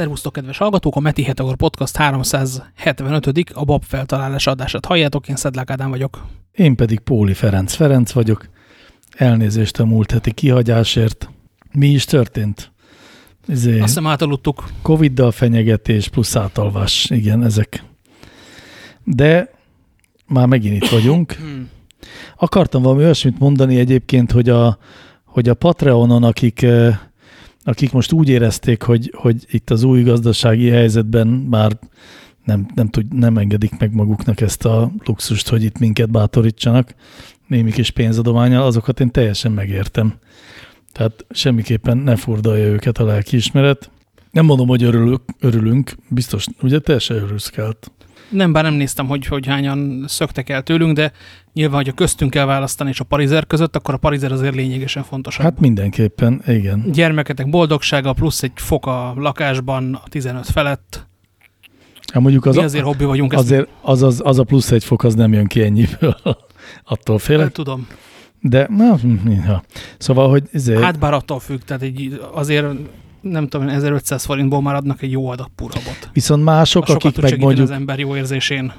Szervusztok, kedves hallgatók! A Meti Hetagor Podcast 375. a Bob feltalálás adását halljátok, én Szedlák Ádám vagyok. Én pedig Póli Ferenc Ferenc vagyok. Elnézést a múlt heti kihagyásért. Mi is történt? Ezért Azt hiszem átaludtuk. Covid-dal fenyegetés plusz átalvás, igen, ezek. De már megint itt vagyunk. Hmm. Akartam valami olyasmit mondani egyébként, hogy a, hogy a Patreonon, akik eh, akik most úgy érezték, hogy, hogy itt az új gazdasági helyzetben már nem, nem, tud, nem engedik meg maguknak ezt a luxust, hogy itt minket bátorítsanak némi kis pénzadományal, azokat én teljesen megértem. Tehát semmiképpen ne furdalja őket a lelkiismeret. Nem mondom, hogy örülök, örülünk, biztos, ugye teljesen örülsz kelt. Nem, bár nem néztem, hogy, hogy hányan szöktek el tőlünk, de nyilván, hogy a köztünk kell választani és a parizer között, akkor a parizer azért lényegesen fontosabb. Hát mindenképpen, igen. Gyermeketek boldogsága, plusz egy fok a lakásban, a 15 felett. Hát mondjuk az Mi azért a, hobbi vagyunk. Azért az, az, az a plusz egy fok, az nem jön ki ennyiből. attól félek. Hát, tudom. De, na, ja. Szóval, hogy... Ezért... Hát bár attól függ, tehát egy, azért nem tudom, 1500 forintból már adnak egy jó adag purhabot. Viszont mások, a akik meg mondjuk... az ember jó érzésén.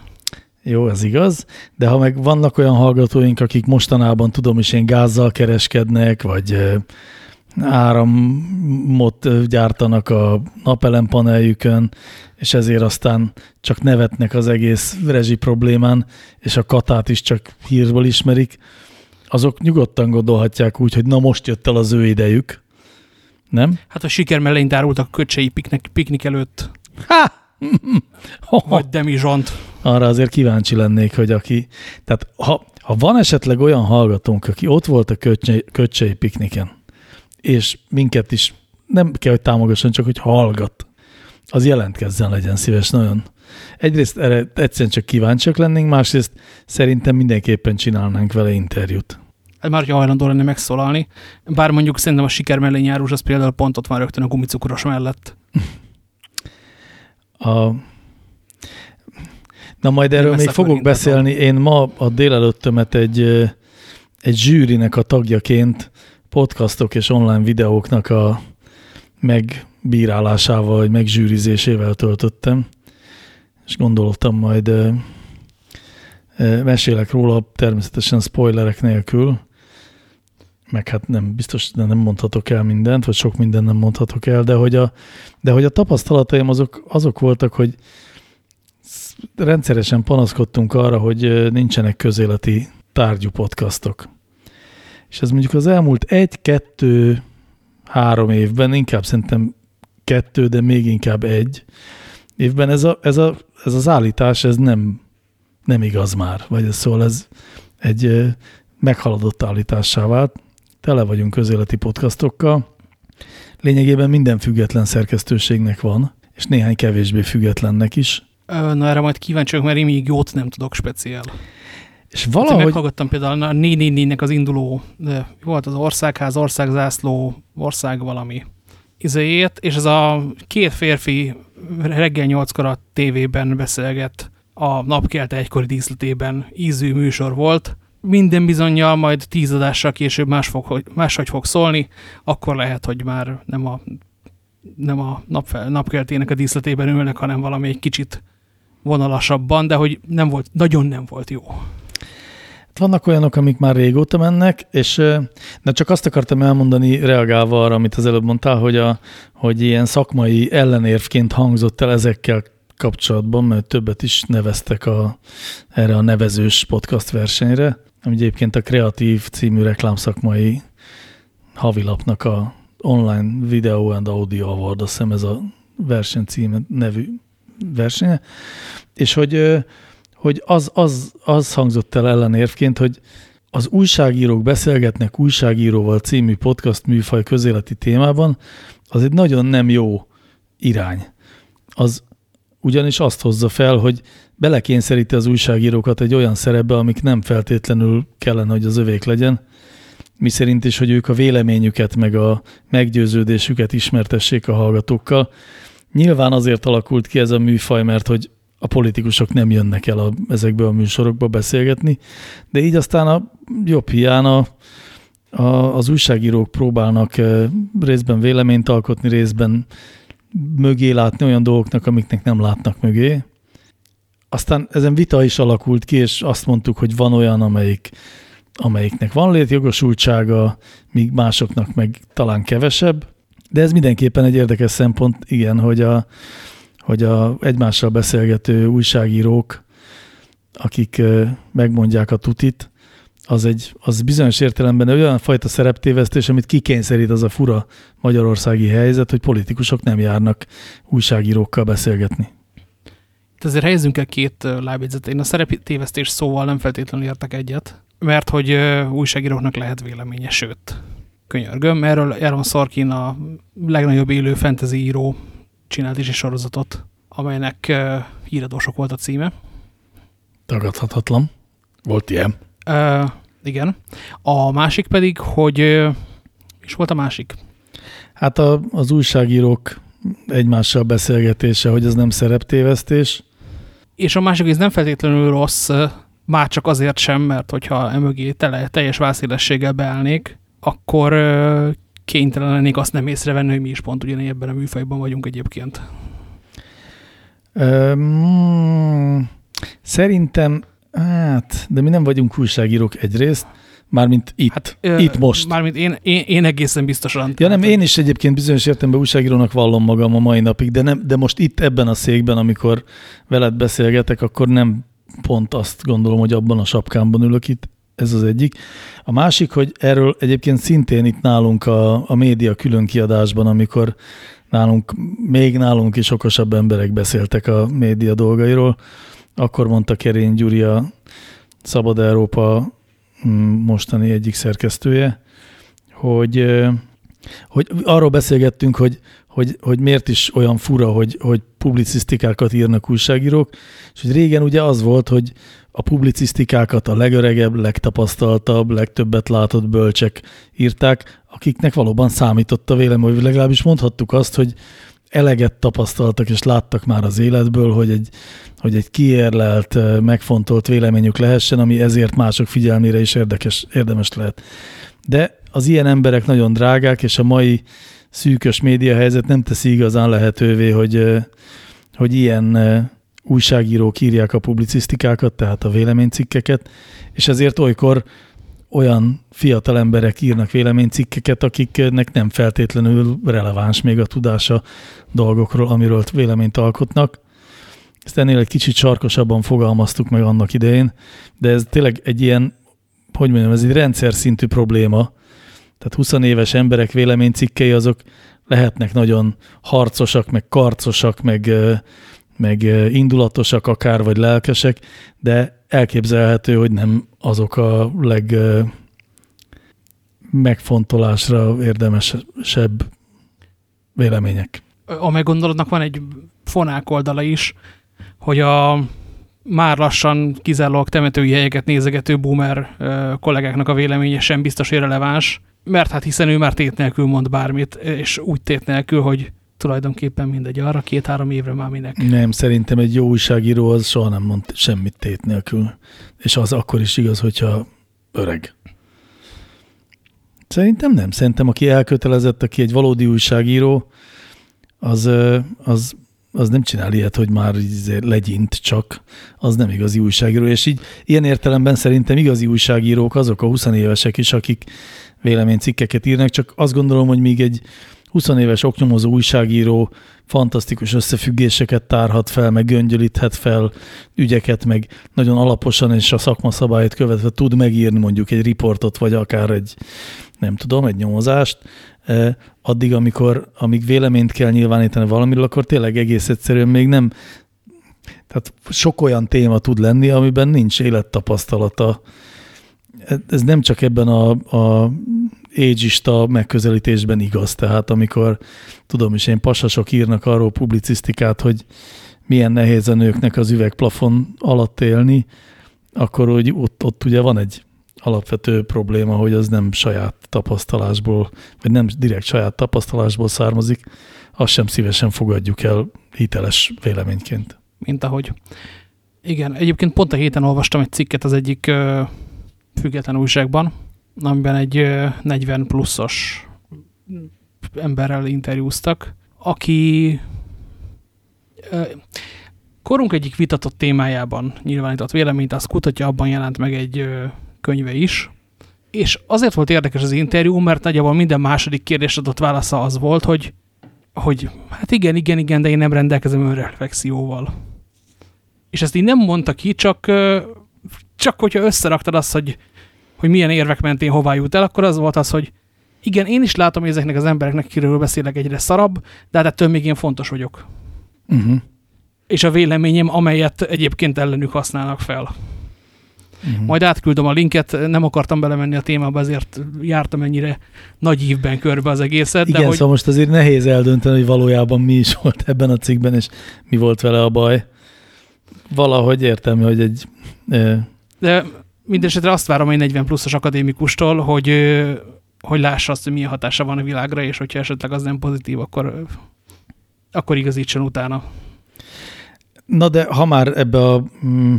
Jó, ez igaz, de ha meg vannak olyan hallgatóink, akik mostanában tudom is én gázzal kereskednek, vagy áramot gyártanak a napelempaneljükön, és ezért aztán csak nevetnek az egész rezsi problémán, és a katát is csak hírből ismerik, azok nyugodtan gondolhatják úgy, hogy na most jött el az ő idejük, nem? Hát a siker mellényt árultak a köcsei piknik, piknik előtt. Ha! Vagy demizsont. Arra azért kíváncsi lennék, hogy aki... Tehát ha, ha van esetleg olyan hallgatónk, aki ott volt a köcsei, köcsei pikniken, és minket is nem kell, hogy támogasson, csak hogy hallgat, az jelentkezzen, legyen szíves, nagyon. Egyrészt erre egyszerűen csak kíváncsiak lennénk, másrészt szerintem mindenképpen csinálnánk vele interjút. Már hogyha hajlandó lenne megszólalni. Bár mondjuk szerintem a siker mellé nyárus, az például pont ott van rögtön a gumicukros mellett. A... Na majd erről még fogok beszélni. Én ma a délelőttömet egy, egy zsűrinek a tagjaként podcastok és online videóknak a megbírálásával, vagy megzsűrizésével töltöttem, és gondoltam majd mesélek róla, természetesen spoilerek nélkül, meg hát nem, biztos nem mondhatok el mindent, vagy sok mindent nem mondhatok el, de hogy a, de hogy a tapasztalataim azok, azok voltak, hogy rendszeresen panaszkodtunk arra, hogy nincsenek közéleti tárgyú podcastok. És ez mondjuk az elmúlt egy, kettő, három évben, inkább szerintem kettő, de még inkább egy évben ez, a, ez, a, ez az állítás, ez nem, nem igaz már, vagy ez szól, ez egy meghaladott állítássá vált tele vagyunk közéleti podcastokkal. Lényegében minden független szerkesztőségnek van, és néhány kevésbé függetlennek is. Na erre majd kíváncsi mert én még jót nem tudok speciál. És valahogy... Hát meghallgattam például a 444-nek az induló, de volt az országház, országzászló, ország valami izéjét, és ez a két férfi reggel nyolckor a tévében beszélget a napkelte egykori díszletében ízű műsor volt, minden bizonyal majd tíz adással később más fog, máshogy fog szólni, akkor lehet, hogy már nem a, nem a napfel, napkeltének a díszletében ülnek, hanem valami egy kicsit vonalasabban, de hogy nem volt, nagyon nem volt jó. Hát vannak olyanok, amik már régóta mennek, és de csak azt akartam elmondani, reagálva arra, amit az előbb mondtál, hogy, a, hogy ilyen szakmai ellenérvként hangzott el ezekkel kapcsolatban, mert többet is neveztek a, erre a nevezős podcast versenyre ami egyébként a Kreatív című reklámszakmai havilapnak a Online Video and Audio Award, azt hiszem ez a verseny címe nevű versenye, és hogy, hogy az, az, az hangzott el ellenérvként, hogy az újságírók beszélgetnek újságíróval című podcast műfaj közéleti témában, az egy nagyon nem jó irány. Az ugyanis azt hozza fel, hogy belekényszeríti az újságírókat egy olyan szerepbe, amik nem feltétlenül kellene, hogy az övék legyen, mi szerint is, hogy ők a véleményüket meg a meggyőződésüket ismertessék a hallgatókkal. Nyilván azért alakult ki ez a műfaj, mert hogy a politikusok nem jönnek el a, ezekbe a műsorokba beszélgetni, de így aztán a jobb hiány a, a, az újságírók próbálnak részben véleményt alkotni, részben mögé látni olyan dolgoknak, amiknek nem látnak mögé. Aztán ezen vita is alakult ki, és azt mondtuk, hogy van olyan, amelyik, amelyiknek van létjogosultsága, míg másoknak meg talán kevesebb. De ez mindenképpen egy érdekes szempont, igen, hogy a, hogy a egymással beszélgető újságírók, akik megmondják a tutit, az, egy, az bizonyos értelemben olyan fajta szereptévesztés, amit kikényszerít az a fura magyarországi helyzet, hogy politikusok nem járnak újságírókkal beszélgetni. Itt azért helyezünk el két lábjegyzet. Én a szereptévesztés szóval nem feltétlenül értek egyet, mert hogy újságíróknak lehet véleménye, sőt, könyörgöm. Erről Aaron Sorkin a legnagyobb élő fantasy író csinált is egy sorozatot, amelynek híradósok volt a címe. Tagadhatatlan. Volt ilyen. Uh, igen. A másik pedig, hogy és volt a másik? Hát a, az újságírók egymással beszélgetése, hogy ez nem szereptévesztés. És a másik, ez nem feltétlenül rossz, már csak azért sem, mert hogyha emögé tele, teljes vászélességgel beállnék, akkor kénytelen lennék azt nem észrevenni, hogy mi is pont ugyanígy ebben a műfajban vagyunk egyébként. Um, szerintem, hát, de mi nem vagyunk újságírók egyrészt, mármint itt, hát, itt most. Mármint én, én, én egészen biztosan. Ja nem, én is egyébként bizonyos értelemben újságírónak vallom magam a mai napig, de, nem, de most itt ebben a székben, amikor veled beszélgetek, akkor nem pont azt gondolom, hogy abban a sapkámban ülök itt, ez az egyik. A másik, hogy erről egyébként szintén itt nálunk a, a média külön kiadásban, amikor nálunk, még nálunk is okosabb emberek beszéltek a média dolgairól, akkor mondta Kerény Gyuri a Szabad Európa mm, mostani egyik szerkesztője, hogy, hogy arról beszélgettünk, hogy, hogy, hogy miért is olyan fura, hogy, hogy publicisztikákat írnak újságírók, és hogy régen ugye az volt, hogy a publicisztikákat a legöregebb, legtapasztaltabb, legtöbbet látott bölcsek írták, akiknek valóban számított a vélemény, legalábbis mondhattuk azt, hogy eleget tapasztaltak és láttak már az életből, hogy egy, hogy egy kiérlelt, megfontolt véleményük lehessen, ami ezért mások figyelmére is érdekes, érdemes lehet. De az ilyen emberek nagyon drágák, és a mai szűkös médiahelyzet nem teszi igazán lehetővé, hogy, hogy ilyen újságírók írják a publicisztikákat, tehát a véleménycikkeket, és ezért olykor olyan fiatal emberek írnak véleménycikkeket, akiknek nem feltétlenül releváns még a tudása dolgokról, amiről véleményt alkotnak. Ezt ennél egy kicsit sarkosabban fogalmaztuk meg annak idején, de ez tényleg egy ilyen, hogy mondjam, ez egy rendszer szintű probléma. Tehát 20 éves emberek véleménycikkei azok lehetnek nagyon harcosak, meg karcosak, meg meg indulatosak akár, vagy lelkesek, de elképzelhető, hogy nem azok a leg megfontolásra érdemesebb vélemények. A meggondolatnak van egy fonák oldala is, hogy a már lassan kizárólag temetői helyeket nézegető boomer kollégáknak a véleménye sem biztos irreleváns, mert hát hiszen ő már tét nélkül mond bármit, és úgy tét nélkül, hogy tulajdonképpen mindegy, arra két-három évre már minek. Nem, szerintem egy jó újságíró az soha nem mond semmit tét nélkül. És az akkor is igaz, hogyha öreg. Szerintem nem. Szerintem aki elkötelezett, aki egy valódi újságíró, az, az, az nem csinál ilyet, hogy már legyint csak, az nem igazi újságíró. És így ilyen értelemben szerintem igazi újságírók azok a 20 évesek is, akik véleménycikkeket írnak, csak azt gondolom, hogy még egy 20 éves oknyomozó újságíró fantasztikus összefüggéseket tárhat fel, meg göngyölíthet fel ügyeket, meg nagyon alaposan és a szakma szabályt követve tud megírni mondjuk egy riportot, vagy akár egy, nem tudom, egy nyomozást, e, addig, amikor, amíg véleményt kell nyilvánítani valamiről, akkor tényleg egész egyszerűen még nem, tehát sok olyan téma tud lenni, amiben nincs élettapasztalata. Ez nem csak ebben a, a ageista megközelítésben igaz. Tehát amikor, tudom is, én pasasok írnak arról publicisztikát, hogy milyen nehéz a nőknek az üvegplafon alatt élni, akkor hogy ott, ott ugye van egy alapvető probléma, hogy az nem saját tapasztalásból, vagy nem direkt saját tapasztalásból származik, azt sem szívesen fogadjuk el hiteles véleményként. Mint ahogy. Igen, egyébként pont a héten olvastam egy cikket az egyik ö, független újságban, amiben egy 40 pluszos emberrel interjúztak, aki korunk egyik vitatott témájában nyilvánított véleményt, az kutatja, abban jelent meg egy könyve is, és azért volt érdekes az interjú, mert nagyjából minden második kérdés adott válasza az volt, hogy, hogy hát igen, igen, igen, de én nem rendelkezem önreflexióval. És ezt így nem mondta ki, csak, csak hogyha összeraktad azt, hogy, hogy milyen érvek mentén hová jut el, akkor az volt az, hogy igen, én is látom, hogy ezeknek az embereknek, kiről beszélek, egyre szarabb, de hát ettől még én fontos vagyok. Uh mhm. -huh. És a véleményem, amelyet egyébként ellenük használnak fel. Uh mhm. -huh. Majd átküldöm a linket, nem akartam belemenni a témába, ezért jártam ennyire nagy ívben körbe az egészet. Igen, de hogy... szóval most azért nehéz eldönteni, hogy valójában mi is volt ebben a cikkben, és mi volt vele a baj. Valahogy értem, hogy egy... De mindesetre azt várom egy 40 pluszos akadémikustól, hogy, hogy lássa azt, hogy milyen hatása van a világra, és hogyha esetleg az nem pozitív, akkor, akkor igazítson utána. Na de ha már ebbe a mm,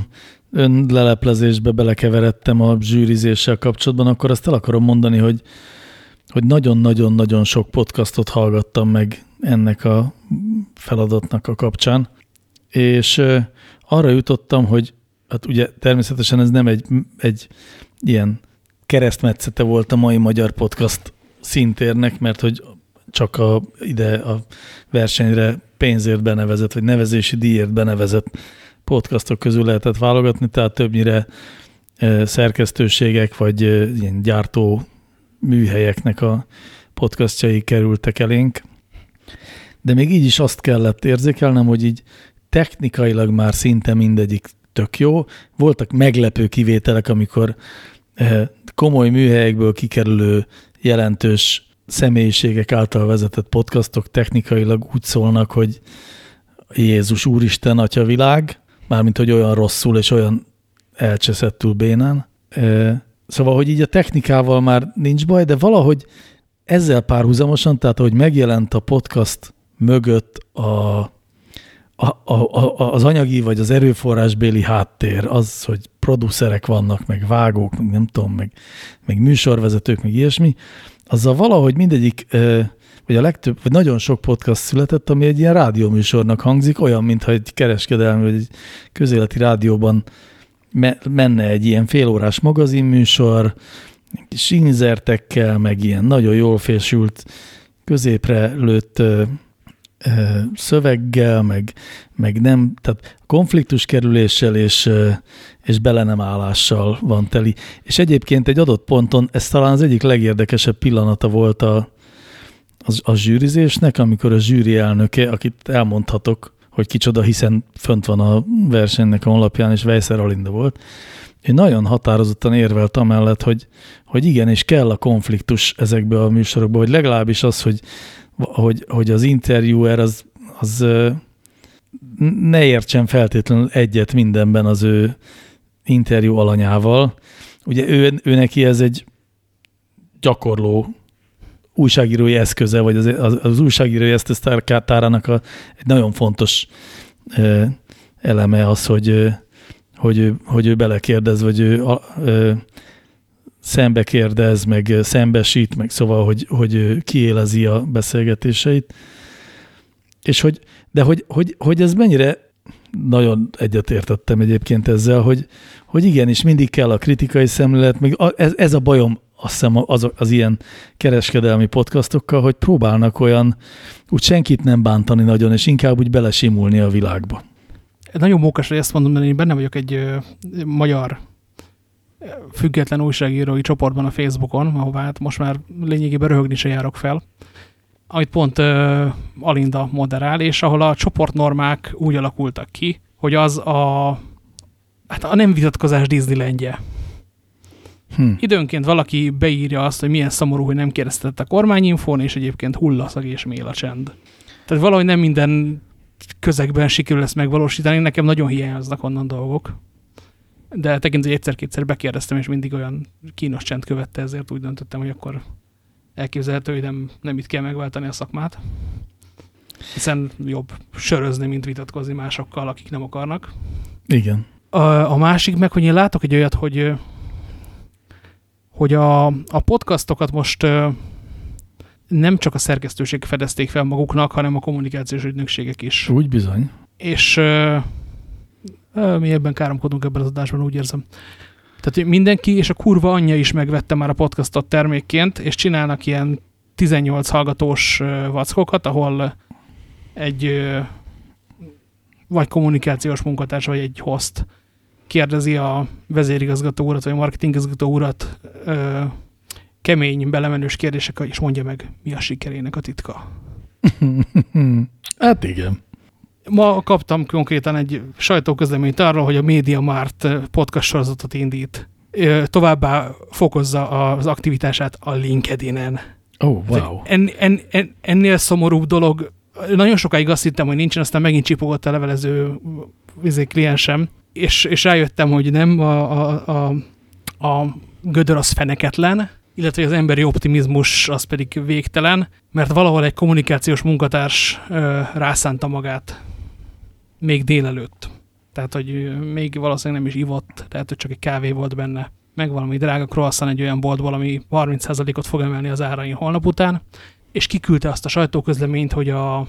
önleleplezésbe belekeveredtem a zsűrizéssel kapcsolatban, akkor azt el akarom mondani, hogy hogy nagyon-nagyon-nagyon sok podcastot hallgattam meg ennek a feladatnak a kapcsán, és arra jutottam, hogy hát ugye természetesen ez nem egy, egy ilyen keresztmetszete volt a mai magyar podcast szintérnek, mert hogy csak a, ide a versenyre pénzért benevezett, vagy nevezési díjért benevezett podcastok közül lehetett válogatni, tehát többnyire szerkesztőségek, vagy ilyen gyártó műhelyeknek a podcastjai kerültek elénk. De még így is azt kellett érzékelnem, hogy így technikailag már szinte mindegyik tök jó. Voltak meglepő kivételek, amikor komoly műhelyekből kikerülő jelentős személyiségek által vezetett podcastok technikailag úgy szólnak, hogy Jézus Úristen Atya világ, mármint, hogy olyan rosszul és olyan elcseszettül bénán. Szóval, hogy így a technikával már nincs baj, de valahogy ezzel párhuzamosan, tehát ahogy megjelent a podcast mögött a, a, a, az anyagi vagy az erőforrásbéli háttér, az, hogy producerek vannak, meg vágók, meg nem tudom, meg, meg műsorvezetők, meg ilyesmi, azzal valahogy mindegyik, vagy a legtöbb, vagy nagyon sok podcast született, ami egy ilyen rádióműsornak hangzik, olyan, mintha egy kereskedelmi, vagy egy közéleti rádióban menne egy ilyen félórás magazinműsor, kis inzertekkel, meg ilyen nagyon jól fésült, középre lőtt ö, szöveggel, meg, meg nem, tehát konfliktus kerüléssel és, ö, és bele nem állással van teli. És egyébként egy adott ponton ez talán az egyik legérdekesebb pillanata volt a, a, a zsűrizésnek, amikor a zsűri elnöke, akit elmondhatok, hogy kicsoda, hiszen fönt van a versenynek a honlapján, és Vejszer Alinda volt. Én nagyon határozottan érvelt amellett, hogy, hogy igen, és kell a konfliktus ezekbe a műsorokba, hogy legalábbis az, hogy, hogy, hogy az interjúer az, az ne értsen feltétlenül egyet mindenben az ő interjú alanyával. Ugye ő, ő neki ez egy gyakorló újságírói eszköze, vagy az, az, az újságírói eszköztárának a, egy nagyon fontos ö, eleme az, hogy, hogy, ő, hogy ő belekérdez, vagy ő ö, szembe kérdez, meg szembesít, meg szóval, hogy, hogy kiélezi a beszélgetéseit. És hogy, de hogy, hogy, hogy ez mennyire nagyon egyetértettem egyébként ezzel, hogy, hogy igenis mindig kell a kritikai szemlélet, még ez, ez a bajom azt hiszem az, az ilyen kereskedelmi podcastokkal, hogy próbálnak olyan úgy senkit nem bántani nagyon, és inkább úgy belesimulni a világba. Nagyon mókas, hogy ezt mondom, mert én benne vagyok egy ö, magyar független újságírói csoportban a Facebookon, ahová hát most már lényegében röhögni se járok fel, amit pont ö, Alinda moderál, és ahol a csoportnormák úgy alakultak ki, hogy az a, hát a nem vitatkozás Disneylandje. Hm. Időnként valaki beírja azt, hogy milyen szomorú, hogy nem kérdeztetett a kormányinfón, és egyébként hullaszag és mél a csend. Tehát valahogy nem minden közegben sikerül ezt megvalósítani, nekem nagyon hiányoznak onnan dolgok. De tekintve, hogy egyszer-kétszer bekérdeztem, és mindig olyan kínos csend követte, ezért úgy döntöttem, hogy akkor elképzelhető, hogy nem, nem itt kell megváltani a szakmát. Hiszen jobb sörözni, mint vitatkozni másokkal, akik nem akarnak. Igen. A, a másik meg, hogy én látok egy olyat, hogy hogy a, a podcastokat most nem csak a szerkesztőség fedezték fel maguknak, hanem a kommunikációs ügynökségek is. Úgy bizony. És mi ebben káromkodunk ebben az adásban, úgy érzem. Tehát mindenki és a kurva anyja is megvette már a podcastot termékként, és csinálnak ilyen 18 hallgatós vackokat, ahol egy vagy kommunikációs munkatárs, vagy egy host kérdezi a vezérigazgató urat, vagy a marketingigazgató urat kemény, belemenős kérdések, és mondja meg, mi a sikerének a titka. hát igen. Ma kaptam konkrétan egy sajtóközleményt arról, hogy a Media Mart podcast sorozatot indít. Továbbá fokozza az aktivitását a LinkedIn-en. Oh, wow. En, en, en, ennél szomorúbb dolog, nagyon sokáig azt hittem, hogy nincsen, aztán megint csipogott a levelező vizé kliensem, és, és rájöttem, hogy nem a, a, a, a gödör az feneketlen, illetve az emberi optimizmus az pedig végtelen, mert valahol egy kommunikációs munkatárs ö, rászánta magát még délelőtt. Tehát, hogy még valószínűleg nem is ivott, tehát, hogy csak egy kávé volt benne. Meg valami drága croissant egy olyan boltból, ami 30%-ot fog emelni az árain holnap után, és kiküldte azt a sajtóközleményt, hogy a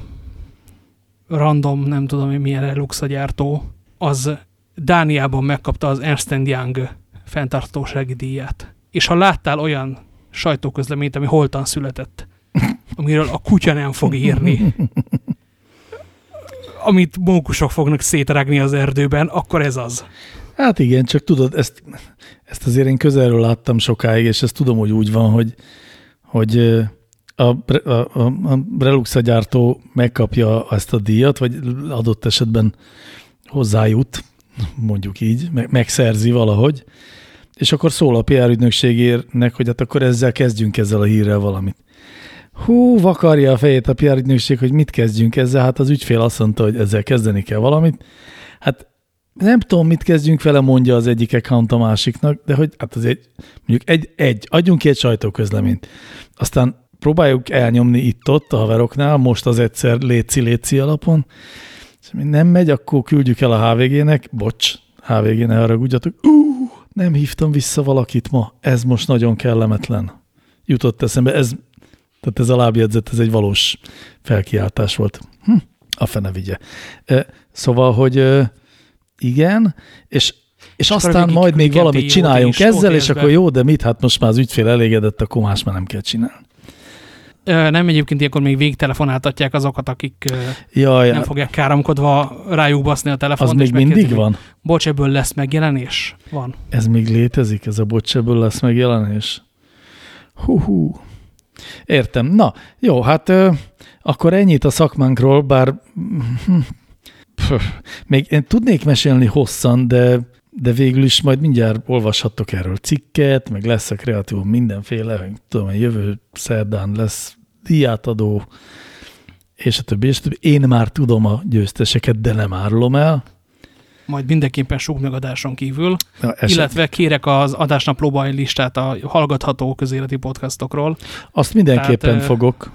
random, nem tudom én milyen Relux gyártó, az Dániában megkapta az Ernst Young fenntartósági díját. És ha láttál olyan sajtóközleményt, ami holtan született, amiről a kutya nem fog írni, amit mókusok fognak szétrágni az erdőben, akkor ez az. Hát igen, csak tudod, ezt, ezt azért én közelről láttam sokáig, és ezt tudom, hogy úgy van, hogy, hogy a, a, a, a Relux gyártó megkapja ezt a díjat, vagy adott esetben hozzájut, mondjuk így, meg, megszerzi valahogy, és akkor szól a PR ügynökségérnek, hogy hát akkor ezzel kezdjünk ezzel a hírrel valamit. Hú, vakarja a fejét a PR ügynökség, hogy mit kezdjünk ezzel, hát az ügyfél azt mondta, hogy ezzel kezdeni kell valamit. Hát nem tudom, mit kezdjünk vele, mondja az egyik account a másiknak, de hogy hát az egy, mondjuk egy, egy, adjunk ki egy sajtóközleményt. Aztán próbáljuk elnyomni itt-ott a haveroknál, most az egyszer léci-léci alapon, és mi nem megy, akkor küldjük el a HVG-nek, bocs, HVG ne haragudjatok, uh, nem hívtam vissza valakit ma, ez most nagyon kellemetlen. Jutott eszembe, ez, tehát ez a lábjegyzet, ez egy valós felkiáltás volt. Hm, a fene vigye. Szóval, hogy igen, és és aztán majd még valamit csináljunk ezzel, és akkor jó, de mit? Hát most már az ügyfél elégedett, akkor más már nem kell csinálni. Nem, egyébként ilyenkor még végtelefonáltatják azokat, akik Jaj, nem fogják káromkodva rájuk baszni a telefont. Az még mindig van? Bocs, ebből lesz megjelenés? Van. Ez még létezik, ez a bocs, ebből lesz megjelenés? Hú, hú. Értem. Na, jó, hát akkor ennyit a szakmánkról, bár pff, még én tudnék mesélni hosszan, de de végül is majd mindjárt olvashattok erről cikket, meg lesz a kreatív mindenféle, tudom, jövő szerdán lesz diátadó, és a többi, és a többi. Én már tudom a győzteseket, de nem árulom el. Majd mindenképpen sok megadáson kívül, Na, illetve kérek az adásnaplóba egy listát a hallgatható közéleti podcastokról. Azt mindenképpen Tehát, fogok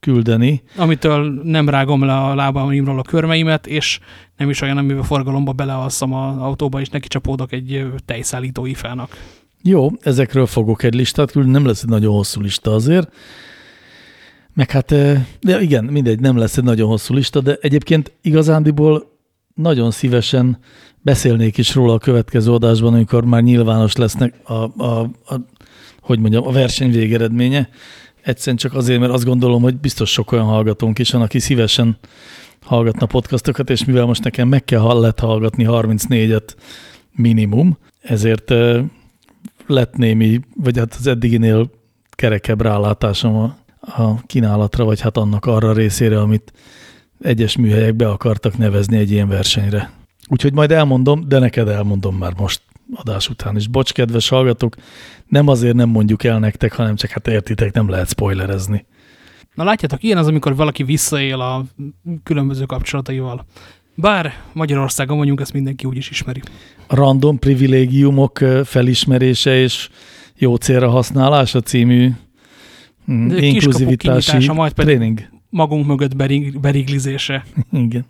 küldeni. Amitől nem rágom le a lábaimról a körmeimet, és nem is olyan, amiben forgalomba belealszom az autóba, és neki csapódok egy tejszállító ifának. Jó, ezekről fogok egy listát küldeni, nem lesz egy nagyon hosszú lista azért. Meg hát, de igen, mindegy, nem lesz egy nagyon hosszú lista, de egyébként igazándiból nagyon szívesen beszélnék is róla a következő adásban, amikor már nyilvános lesznek a, a, a hogy mondjam, a verseny végeredménye. Egyszerűen csak azért, mert azt gondolom, hogy biztos sok olyan hallgatónk is van, aki szívesen hallgatna podcastokat, és mivel most nekem meg kell lett hallgatni 34-et minimum, ezért lett némi, vagy hát az eddiginél kerekebb rálátásom a, a kínálatra, vagy hát annak arra részére, amit egyes műhelyek be akartak nevezni egy ilyen versenyre. Úgyhogy majd elmondom, de neked elmondom már most adás után is. Bocs, kedves hallgatók, nem azért nem mondjuk el nektek, hanem csak hát értitek, nem lehet spoilerezni. Na látjátok, ilyen az, amikor valaki visszaél a különböző kapcsolataival. Bár Magyarországon mondjuk, ezt mindenki úgy is ismeri. A random privilégiumok felismerése és jó célra használása című mm, inkluzivitási majd tréning. Magunk mögött berig, beriglizése. Igen.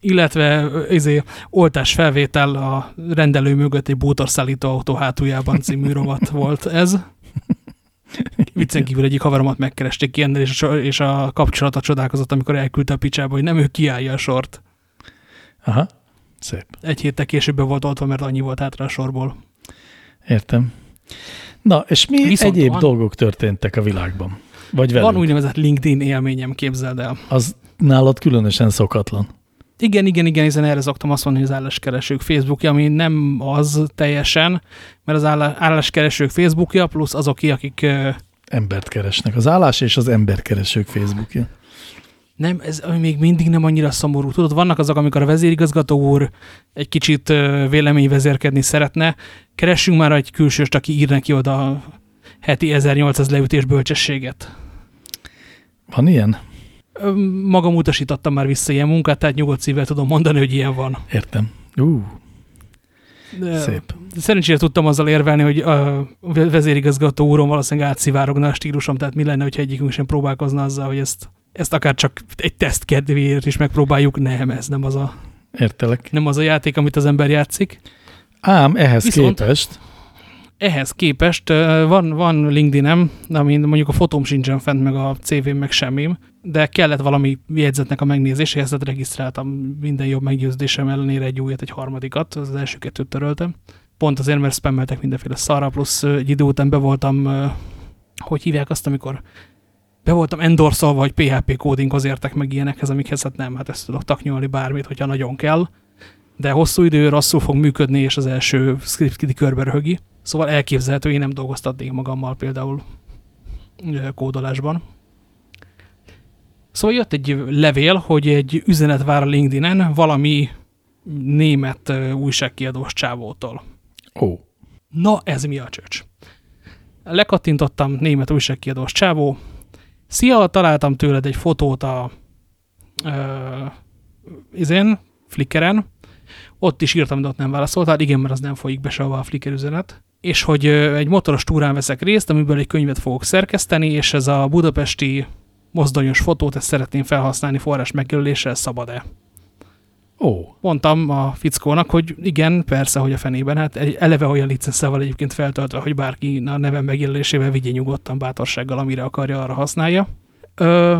Illetve izé, oltás felvétel a rendelő mögött egy bútorszállító autó hátuljában című rovat volt ez. Viccen kívül egyik haveromat megkeresték ilyennel, és a, és a kapcsolata csodálkozott, amikor elküldte a picsába, hogy nem ő kiállja a sort. Aha, szép. Egy héttel később volt oltva, mert annyi volt hátra a sorból. Értem. Na, és mi Viszont egyéb van- dolgok történtek a világban? Vagy velünk? Van úgynevezett LinkedIn élményem, képzeld el. Az nálad különösen szokatlan. Igen, igen, igen, hiszen erre szoktam azt mondani, hogy az álláskeresők Facebookja, ami nem az teljesen, mert az állá- álláskeresők Facebookja, plusz azok, akik Embert keresnek. Az állás és az emberkeresők Facebookja. nem, ez még mindig nem annyira szomorú. Tudod, vannak azok, amikor a vezérigazgató úr egy kicsit véleményvezérkedni szeretne, keressünk már egy külsőst, aki ír neki oda heti 1800 leütés bölcsességet. Van ilyen? Magam utasítottam már vissza ilyen munkát, tehát nyugodt szívvel tudom mondani, hogy ilyen van. Értem. Ú, De szép. Szerencsére tudtam azzal érvelni, hogy a vezérigazgató úrom valószínűleg átszivárogna a stílusom, tehát mi lenne, hogyha egyikünk sem próbálkozna azzal, hogy ezt, ezt akár csak egy teszt kedvéért is megpróbáljuk. Nem, ez nem az a, Értelek. nem az a játék, amit az ember játszik. Ám ehhez Viszont- képest, Ehhez képest van, van LinkedIn-em, amin mondjuk a fotóm sincsen fent, meg a CV-m, meg semmim, de kellett valami jegyzetnek a megnézéséhez, tehát regisztráltam minden jobb meggyőződésem ellenére egy újat, egy harmadikat, az első kettőt töröltem. Pont azért, mert spammeltek mindenféle szarra, plusz egy idő után be voltam, hogy hívják azt, amikor be voltam endorszolva, hogy PHP kódinghoz értek meg ilyenekhez, amikhez hát nem, hát ezt tudok taknyolni bármit, hogyha nagyon kell, de hosszú idő rosszul fog működni, és az első script körbe röhögi. Szóval elképzelhető, én nem dolgoztatnék magammal például kódolásban. Szóval jött egy levél, hogy egy üzenet vár a LinkedIn-en valami német újságkiadós csávótól. ó, Na, ez mi a csöcs? Lekattintottam, német újságkiadós csávó. Szia, találtam tőled egy fotót a ö, izén, Flickeren. Ott is írtam, de ott nem válaszoltál. Igen, mert az nem folyik be sehova a Flickr üzenet. És hogy egy motoros túrán veszek részt, amiből egy könyvet fogok szerkeszteni, és ez a budapesti mozdonyos fotót, ezt szeretném felhasználni forrás megjelöléssel, szabad-e? ó, mondtam a fickónak, hogy igen, persze, hogy a fenében, hát eleve olyan licenszával egyébként feltöltve, hogy bárki a nevem megjelölésével vigye nyugodtan bátorsággal, amire akarja, arra használja. Ö,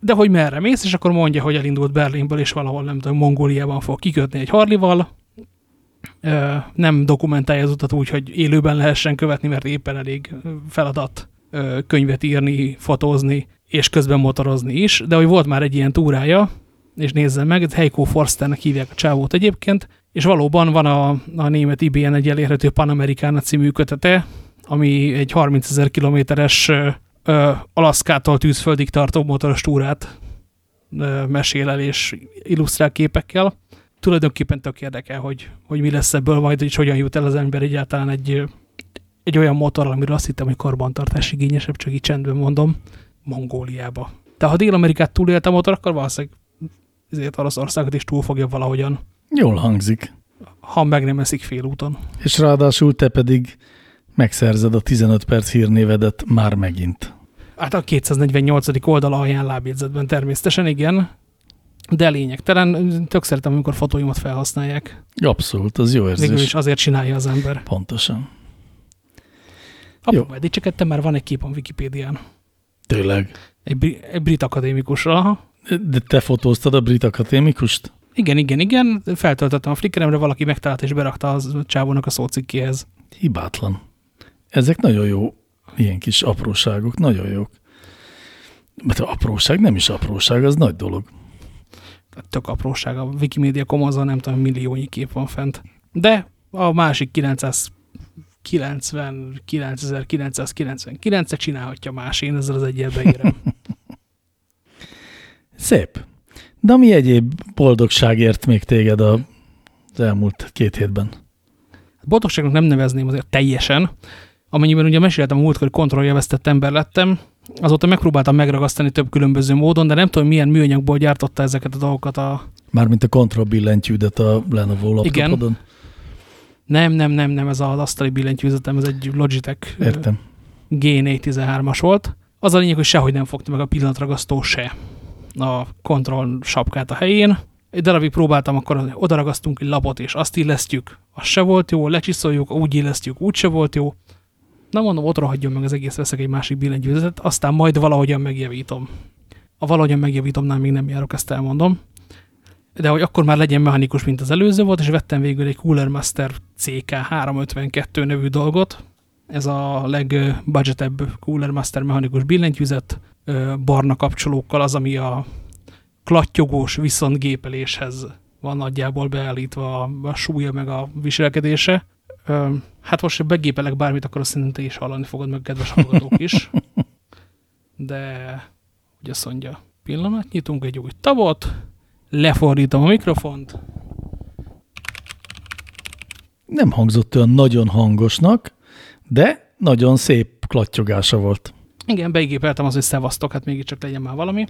de hogy merre mész, és akkor mondja, hogy elindult Berlinből, és valahol nem tudom, Mongóliában fog kikötni egy Harlival. Nem dokumentálja az utat úgy, hogy élőben lehessen követni, mert éppen elég feladat könyvet írni, fotózni, és közben motorozni is, de hogy volt már egy ilyen túrája, és nézzen meg, Heiko Forsternek hívják a csávót egyébként, és valóban van a, a német IBN egy elérhető Panamericana című kötete, ami egy 30 ezer kilométeres Alaszkától tűzföldig tartó motoros túrát ö, mesél el és illusztrál képekkel. Tulajdonképpen tök érdekel, hogy, hogy mi lesz ebből majd, és hogyan jut el az ember egyáltalán egy, egy olyan motorral, amiről azt hittem, hogy karbantartás igényesebb, csak így csendben mondom, Mongóliába. De ha Dél-Amerikát túlélte a motor, akkor valószínűleg ezért Oroszországot is túl fogja valahogyan, jól hangzik. ha meg nem eszik félúton. És ráadásul te pedig megszerzed a 15 perc hírnévedet már megint. Hát a 248. oldal alján lábjegyzetben természetesen, igen, de lényegtelen. Tök szeretem, amikor fotóimat felhasználják. Abszolút, az jó érzés. Végül is azért csinálja az ember. Pontosan. Apu, Jó. majd dicsekedtem, már van egy kép a Wikipédián. Tényleg. Egy, bri- egy brit akadémikusra. De te fotóztad a brit akadémikust? Igen, igen, igen. Feltöltöttem a Flickremre, valaki megtalált és berakta az csávónak a szócikkéhez. Hibátlan. Ezek nagyon jó, ilyen kis apróságok, nagyon jók. Mert a apróság nem is apróság, az nagy dolog. Tök apróság, a Wikimedia Commons-on nem tudom, milliónyi kép van fent. De a másik 999.999-et csinálhatja más, én ezzel az egyel beérem. Szép. De ami egyéb boldogságért még téged a, az elmúlt két hétben? Boldogságnak nem nevezném azért teljesen, amennyiben ugye meséltem a múltkor, hogy kontrolljelvesztett ember lettem, azóta megpróbáltam megragasztani több különböző módon, de nem tudom, milyen műanyagból gyártotta ezeket a dolgokat a... Mármint a kontrollbillentyűdet a Lenovo laptopodon. Nem, nem, nem, nem, ez az asztali billentyűzetem, ez egy Logitech Értem. G413-as volt. Az a lényeg, hogy sehogy nem fogta meg a pillanatragasztó se a kontroll sapkát a helyén. Egy darabig próbáltam, akkor odaragasztunk egy lapot, és azt illesztjük, az se volt jó, lecsiszoljuk, úgy illesztjük, úgy se volt jó. Na mondom, ott rohadjon meg az egész, veszek egy másik billentyűzetet, aztán majd valahogyan megjavítom. A valahogyan megjavítomnál még nem járok, ezt elmondom. De hogy akkor már legyen mechanikus, mint az előző volt, és vettem végül egy Cooler Master CK352 nevű dolgot. Ez a legbudgetebb Cooler Master mechanikus billentyűzet, barna kapcsolókkal, az, ami a klattyogós viszont gépeléshez van nagyjából beállítva a, súlya meg a viselkedése. Hát most, hogy begépelek bármit, akkor azt szerintem te is hallani fogod, meg kedves hallgatók is. De, hogy azt mondja, pillanat, nyitunk egy új tabot, lefordítom a mikrofont. Nem hangzott olyan nagyon hangosnak, de nagyon szép klattyogása volt. Igen, beigépeltem az, hogy szevasztok, hát mégiscsak legyen már valami.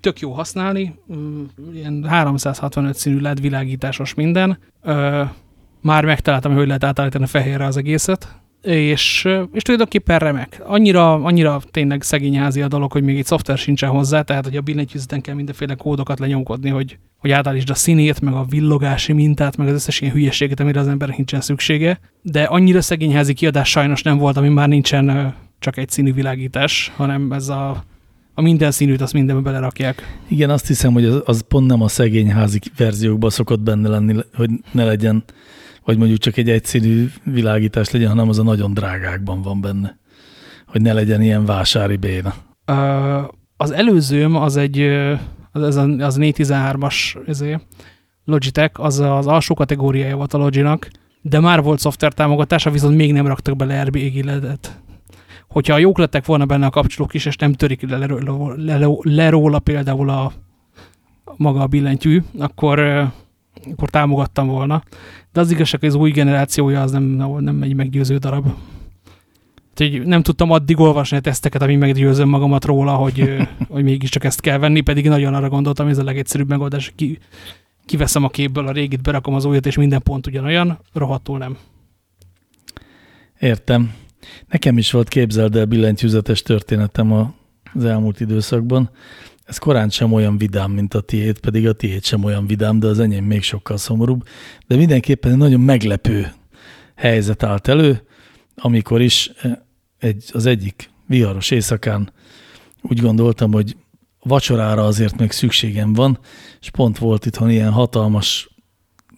Tök jó használni, mm, ilyen 365 színű LED világításos minden. Már megtaláltam, hogy lehet átállítani fehérre az egészet, és, és tulajdonképpen remek. Annyira, annyira tényleg szegényházi a dolog, hogy még egy szoftver sincsen hozzá, tehát hogy a billentyűzeten kell mindenféle kódokat lenyomkodni, hogy, hogy átállítsd a színét, meg a villogási mintát, meg az összes ilyen hülyeséget, amire az embernek nincsen szüksége. De annyira szegényházi kiadás sajnos nem volt, ami már nincsen csak egy színű világítás, hanem ez a, a minden színűt, azt mindenbe belerakják. Igen, azt hiszem, hogy az, az pont nem a szegényházi verziókban szokott benne lenni, hogy ne legyen vagy mondjuk csak egy egyszínű világítás legyen, hanem az a nagyon drágákban van benne. Hogy ne legyen ilyen vásári béna. Az előzőm az egy, az, az 413-as Logitech, az az alsó kategóriája volt a Loginak, de már volt szoftver támogatása, viszont még nem raktak bele RBG ledet. Hogyha jók lettek volna benne a kapcsolók is, és nem törik le, le, le, le róla például a maga a billentyű, akkor, akkor támogattam volna. De az igazság, hogy az új generációja az nem, nem egy meggyőző darab. Úgyhogy nem tudtam addig olvasni a teszteket, ami meggyőzöm magamat róla, hogy, hogy mégiscsak ezt kell venni, pedig nagyon arra gondoltam, hogy ez a legegyszerűbb megoldás. Ki, kiveszem a képből a régit, berakom az újat, és minden pont ugyanolyan, rohadtul nem. Értem. Nekem is volt képzeld el billentyűzetes történetem az elmúlt időszakban. Ez korán sem olyan vidám, mint a tiét, pedig a tiét sem olyan vidám, de az enyém még sokkal szomorúbb. De mindenképpen egy nagyon meglepő helyzet állt elő, amikor is eh, egy, az egyik viharos éjszakán úgy gondoltam, hogy vacsorára azért még szükségem van, és pont volt itthon ilyen hatalmas,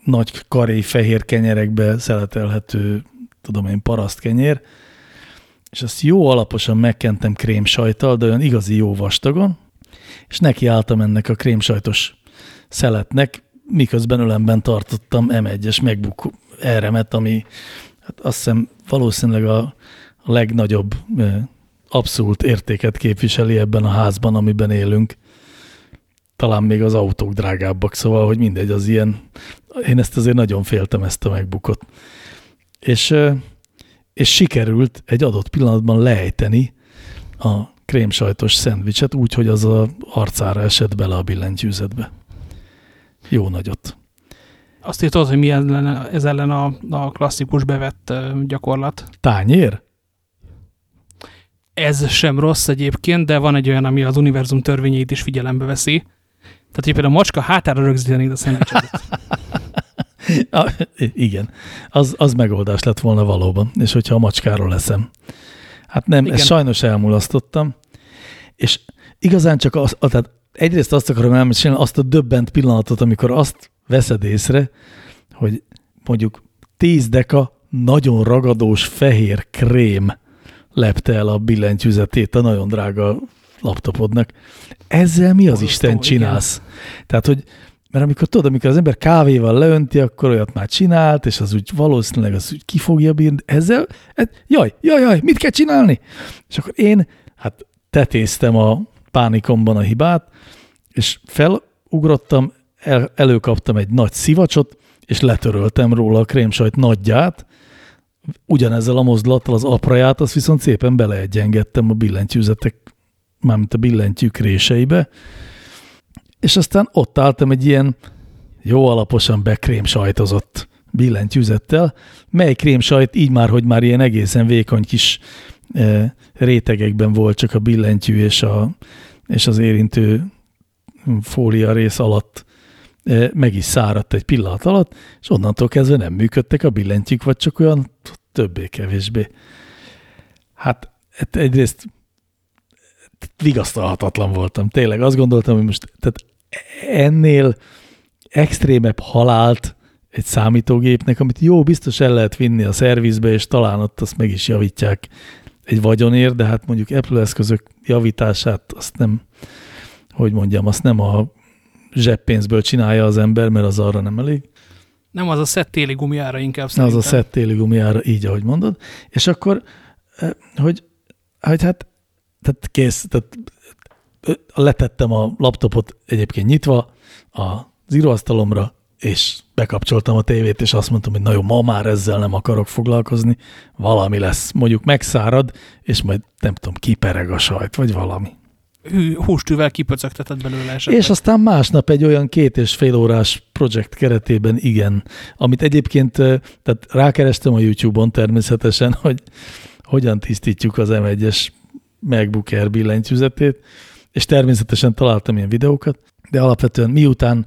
nagy karé fehér kenyerekbe szeletelhető, tudom én, parasztkenyér, és azt jó alaposan megkentem krémsajtal, de olyan igazi jó vastagon, és nekiálltam ennek a krémsajtos szeletnek, miközben ölemben tartottam M1-es MacBook eremet, ami hát azt hiszem valószínűleg a legnagyobb abszolút értéket képviseli ebben a házban, amiben élünk. Talán még az autók drágábbak, szóval, hogy mindegy, az ilyen, én ezt azért nagyon féltem ezt a megbukot. És, és sikerült egy adott pillanatban lejteni a krémsajtos szendvicset úgy, hogy az a arcára esett bele a billentyűzetbe. Jó nagyot. Azt írtad, hogy mi ellen, ez ellen a, a klasszikus bevett gyakorlat? Tányér? Ez sem rossz egyébként, de van egy olyan, ami az univerzum törvényeit is figyelembe veszi. Tehát, hogy például a macska hátára rögzíteni a szendvicset. igen, az, az megoldás lett volna valóban, és hogyha a macskáról leszem. Hát nem, Igen. ezt sajnos elmulasztottam. És igazán csak az, tehát egyrészt azt akarom elmesélni, azt a döbbent pillanatot, amikor azt veszed észre, hogy mondjuk 10 deka nagyon ragadós fehér krém lepte el a billentyűzetét a nagyon drága laptopodnak. Ezzel mi az Isten csinálsz? Igen. Tehát, hogy mert amikor tudod, amikor az ember kávéval leönti, akkor olyat már csinált, és az úgy valószínűleg az úgy ki fogja bírni. Ezzel, hát, jaj, jaj, jaj, mit kell csinálni? És akkor én, hát tetéztem a pánikomban a hibát, és felugrottam, el, előkaptam egy nagy szivacsot, és letöröltem róla a krémsajt nagyját, ugyanezzel a mozdulattal az apraját, azt viszont szépen beleegyengettem a billentyűzetek, mármint a billentyűk réseibe, és aztán ott álltam egy ilyen jó alaposan bekrémsajtozott billentyűzettel, mely krémsajt így már, hogy már ilyen egészen vékony kis e, rétegekben volt csak a billentyű és, a, és az érintő fólia rész alatt e, meg is száradt egy pillanat alatt, és onnantól kezdve nem működtek a billentyűk, vagy csak olyan többé-kevésbé. Hát egyrészt vigasztalhatatlan voltam. Tényleg azt gondoltam, hogy most tehát ennél extrémebb halált egy számítógépnek, amit jó, biztos el lehet vinni a szervizbe, és talán ott azt meg is javítják egy vagyonért, de hát mondjuk Apple eszközök javítását azt nem, hogy mondjam, azt nem a zseppénzből csinálja az ember, mert az arra nem elég. Nem az a szettéli gumiára inkább szerintem. Az a szettéli gumiára, így ahogy mondod. És akkor, eh, hogy, hogy hát, tehát kész, tehát letettem a laptopot egyébként nyitva az íróasztalomra, és bekapcsoltam a tévét, és azt mondtam, hogy na jó, ma már ezzel nem akarok foglalkozni, valami lesz, mondjuk megszárad, és majd nem tudom, kipereg a sajt, vagy valami. Hústűvel kipöcögtetett belőle esetleg. És aztán másnap egy olyan két és fél órás projekt keretében igen, amit egyébként, tehát rákerestem a YouTube-on természetesen, hogy hogyan tisztítjuk az M1-es MacBook Air billentyűzetét, és természetesen találtam ilyen videókat, de alapvetően miután